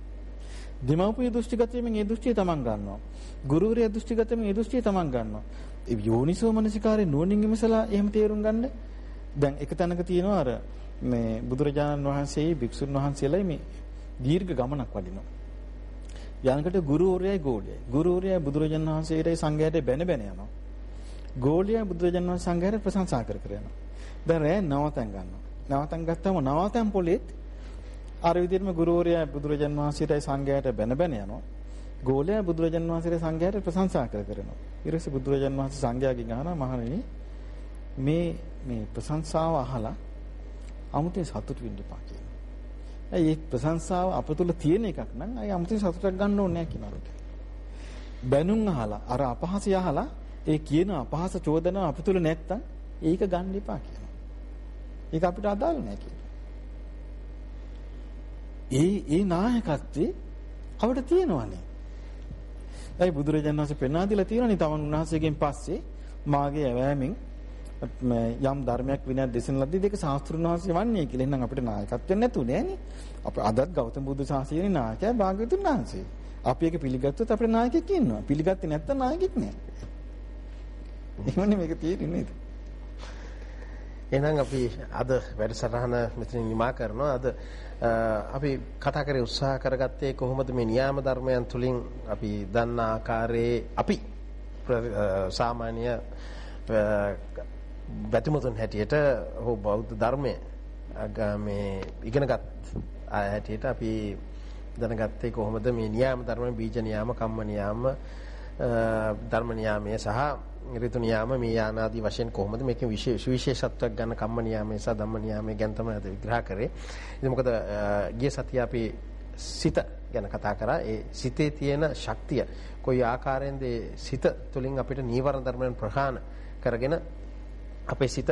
දෙමව්පිය දෘෂ්ටිගත වීමෙන් ඒ දෘෂ්ටිය තමන් ගන්නවා. ගුරුවරයා දෘෂ්ටිගත වීමෙන් ඒ දෘෂ්ටිය තමන් ගන්නවා. ඒ යෝනිසෝ මනසිකාරේ නුවණින් විමසලා එහෙම තේරුම් ගන්න. දැන් එක තැනක තියෙනවා අර මේ බුදුරජාණන් වහන්සේයි භික්ෂුන් වහන්සේලායි මේ දීර්ඝ ගමනක් වඩිනවා. යනකට ගුරුවරයයි ගෝලියයි. ගුරුවරයා බුදුරජාණන් වහන්සේටයි සංඝයාට බැන බැන යනවා. ගෝලියා බුදුරජාණන් වහන්සේ සංඝයාට ප්‍රශංසා කර කර යනවා. දැන් රෑ නවතන් ගන්නවා. නවතන් ගත්තම නවතන් පොලෙත් අර විදිහටම ගුරුවරයා බුදුරජාණන් වහන්සේටයි සංඝයාට බැන බැන යනවා. ගෝලයා බුදුරජාණන් වහන්සේට සංඝයාට ප්‍රශංසා කර කරනවා. ඊට පස්සේ බුදුරජාණන් වහන්සේ සංඝයාගෙන් අහනවා මහණෙනි මේ මේ ප්‍රශංසාව අහලා 아무තේ සතුට වෙන්න එපා කියලා. ඒ ප්‍රශංසාව අපතුල තියෙන එකක් නම් අය 아무තේ සතුටක් ගන්න ඕනේ නැහැ කියලා. බැනුම් අහලා අර අපහාසය අහලා ඒ කියන අපහාස චෝදනාව අපතුල නැත්තම් ඒක ගන්න එපා කියනවා. ඒක අපිට අදාළ නැහැ කියලා. ඒ ඒ නායකත්වේ අපිට තියෙනවානේ. ඒ බුදුරජාණන් වහන්සේ පෙන්වා දීලා තියෙනනේ තමන් උන්වහන්සේගෙන් පස්සේ මාගේ ඇවෑමෙන් යම් ධර්මයක් විනයක් දෙසන ලද්දී දෙක ශාස්ත්‍රුන් වහන්සේ වන්නේ කියලා. එහෙනම් අපිට නායකත්වයක් නැතුනේ නෑනේ. අප අදත් ගෞතම බුදු සාසනයේ නායකයා භාග්‍යවතුන් වහන්සේ. අපි ඒක පිළිගත්තොත් අපිට නායකයෙක් ඉන්නවා. පිළිගත්තේ නැත්නම් නායකයෙක් නෑ. එහෙමනේ මේක තියෙන්නේ නේද? එහෙනම් අපි අද වැඩසටහන මෙතනින් නිමා කරනවා. අද අපි කතා කරේ උත්සාහ කරගත්තේ කොහොමද මේ න්‍යාම ධර්මයන් තුලින් අපි දන්න ආකාරයේ අපි සාමාන්‍ය බැතිමතුන් හැටියට හෝ බෞද්ධ ධර්මය මේ ඉගෙනගත් අය හැටියට අපි දැනගත්තේ කොහොමද මේ න්‍යාම ධර්ම බීජ න්‍යාම කම්ම න්‍යාම ධර්ම න්‍යාමයේ සහ ඍතු නියාම මේ යානාදී වශයෙන් කොහොමද මේකේ විශේෂ විශේෂත්වයක් ගන්න කම්ම නියාමයේ සහ ධම්ම නියාමයේ ගැන තමයි අද විග්‍රහ කරේ. ඉතින් මොකද ගිය සතියේ අපි සිත ගැන කතා කරා. ඒ සිතේ තියෙන ශක්තිය කොයි ආකාරයෙන්ද සිත තුළින් අපිට නීවරණ ධර්මයන් ප්‍රහාණ කරගෙන අපේ සිත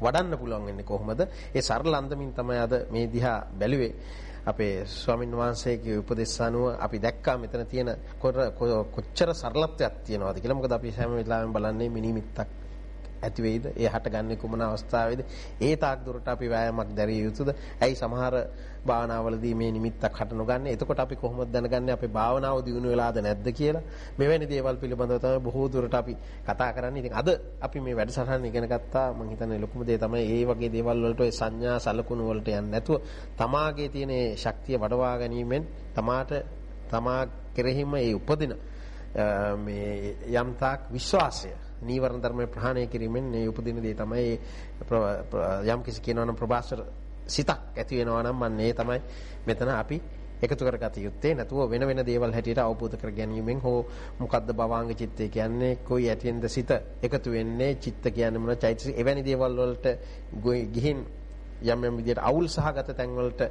වඩන්න පුළුවන් වෙන්නේ කොහොමද? ඒ සරල අන්දමින් තමයි අද මේ දිහා බැලුවේ. අපේ ස්වාමින් වහන්සේගේ උපදෙස් අනුව අපි දැක්කා මෙතන තියෙන කොච්චර සරලත්වයක් තියෙනවද කියලා. මොකද අපි හැම වෙලාවෙම බලන්නේ මිනිමිත්තක් ඇති වෙයිද? ඒ හටගන්නේ කුමන අවස්ථාවේද? ඒ තාක් දුරට අපි වෑයමක් දැරිය යුතුද? ඇයි සමහර භාවනාවලදී මේ නිමිත්තක් හට නොගන්නේ? එතකොට අපි කොහොමද දැනගන්නේ අපේ භාවනාව දියුණු වෙලාද නැද්ද කියලා? මෙවැනි දේවල් පිළිබඳව තමයි බොහෝ දුරට අපි කතා කරන්නේ. ඉතින් අද අපි මේ වැඩසටහන ඉගෙන ගත්තා. මම හිතන්නේ ලොකුම දේ තමයි ඒ වගේ දේවල් වලට ඔය සංඥා සලකුණු වලට යන්නේ නැතුව තමාගේ තියෙන ශක්තිය වඩවා ගැනීමෙන් තමාට තමා කෙරෙහිම ඒ උපදින මේ යම්තාක් විශ්වාසය නීවරණ ධර්ම ප්‍රහාණය කිරීමෙන් මේ උපදින දේ තමයි යම් කිසි කියනවා නම් ප්‍රබාස්තර සිතක් ඇති වෙනවා නම් මන්නේ ඒ තමයි මෙතන අපි එකතු කරගත යුත්තේ. නැතුව වෙන වෙන දේවල් හැටියට අවබෝධ කර ගැනීමෙන් හෝ මොකද්ද භවාංග චිත්තය කියන්නේ කොයි ඇතින්ද සිත එකතු වෙන්නේ චිත්ත කියන්නේ මොන චෛතසික එවැනි දේවල් වලට ගිහින් යම් යම් විදිහට අවුල් සහගත තැන් වලට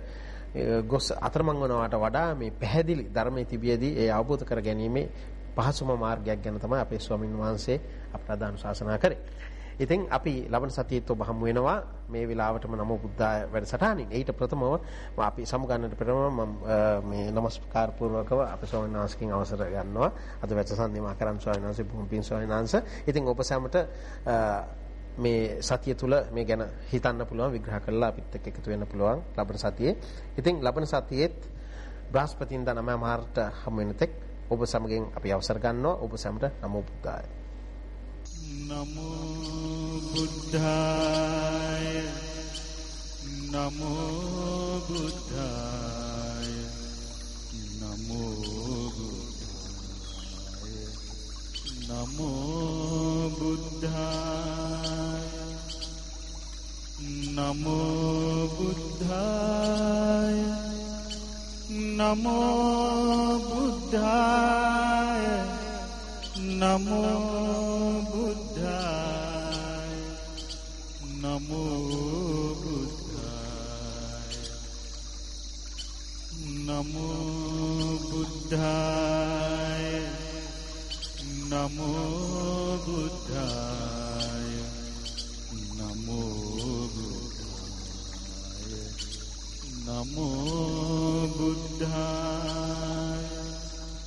ගොස් අතරමං වනවාට වඩා මේ පැහැදිලි ධර්මයේ තිබියදී ඒ අවබෝධ කර ගැනීමේ පහසුම මාර්ගයක් ගැන තමයි අපේ ස්වාමින් වහන්සේ අපට අදානුශාසනා කරේ. ඉතින් අපි ලබන සතියේත් ඔබ හමු වෙනවා මේ වෙලාවටම නමෝ බුද්ධාය වැඩසටහනින්. ඊට ප්‍රථමව අපි සමුගන්නට පෙරම මම මේ নমස්කාර පූර්වකව අපේ ස්වාමීන් වහන්සේකින් අවසර ගන්නවා. අද වැඩසටහන නිමා කරන් ස්වාමීන් වහන්සේ බොහොම පිං ස්වාමීන් වහන්සේ. ඉතින් ඔබ සැමට මේ සතිය තුල මේ ගැන හිතන්න පුළුවන් විග්‍රහ කරලා අපිත් එක්ක එකතු වෙන්න පුළුවන් ලබන සතියේ. ඉතින් ලබන සතියේත් බ්‍රහස්පතින්දා 9 මාර්ට හමු වෙන තෙක් ඔබ සමගින් අපි අවසර ගන්නවා ඔබ සැමට නමෝ බුද්ධාය නමෝ බුද්ධාය නමෝ බුද්ධාය නමෝ බුද්ධාය නමෝ බුද්ධාය නමෝ බුද්ධාය namo buddhaya namo buddhaya namo buddhaya namo buddhaya namo buddhaya නමෝ බුද්ධා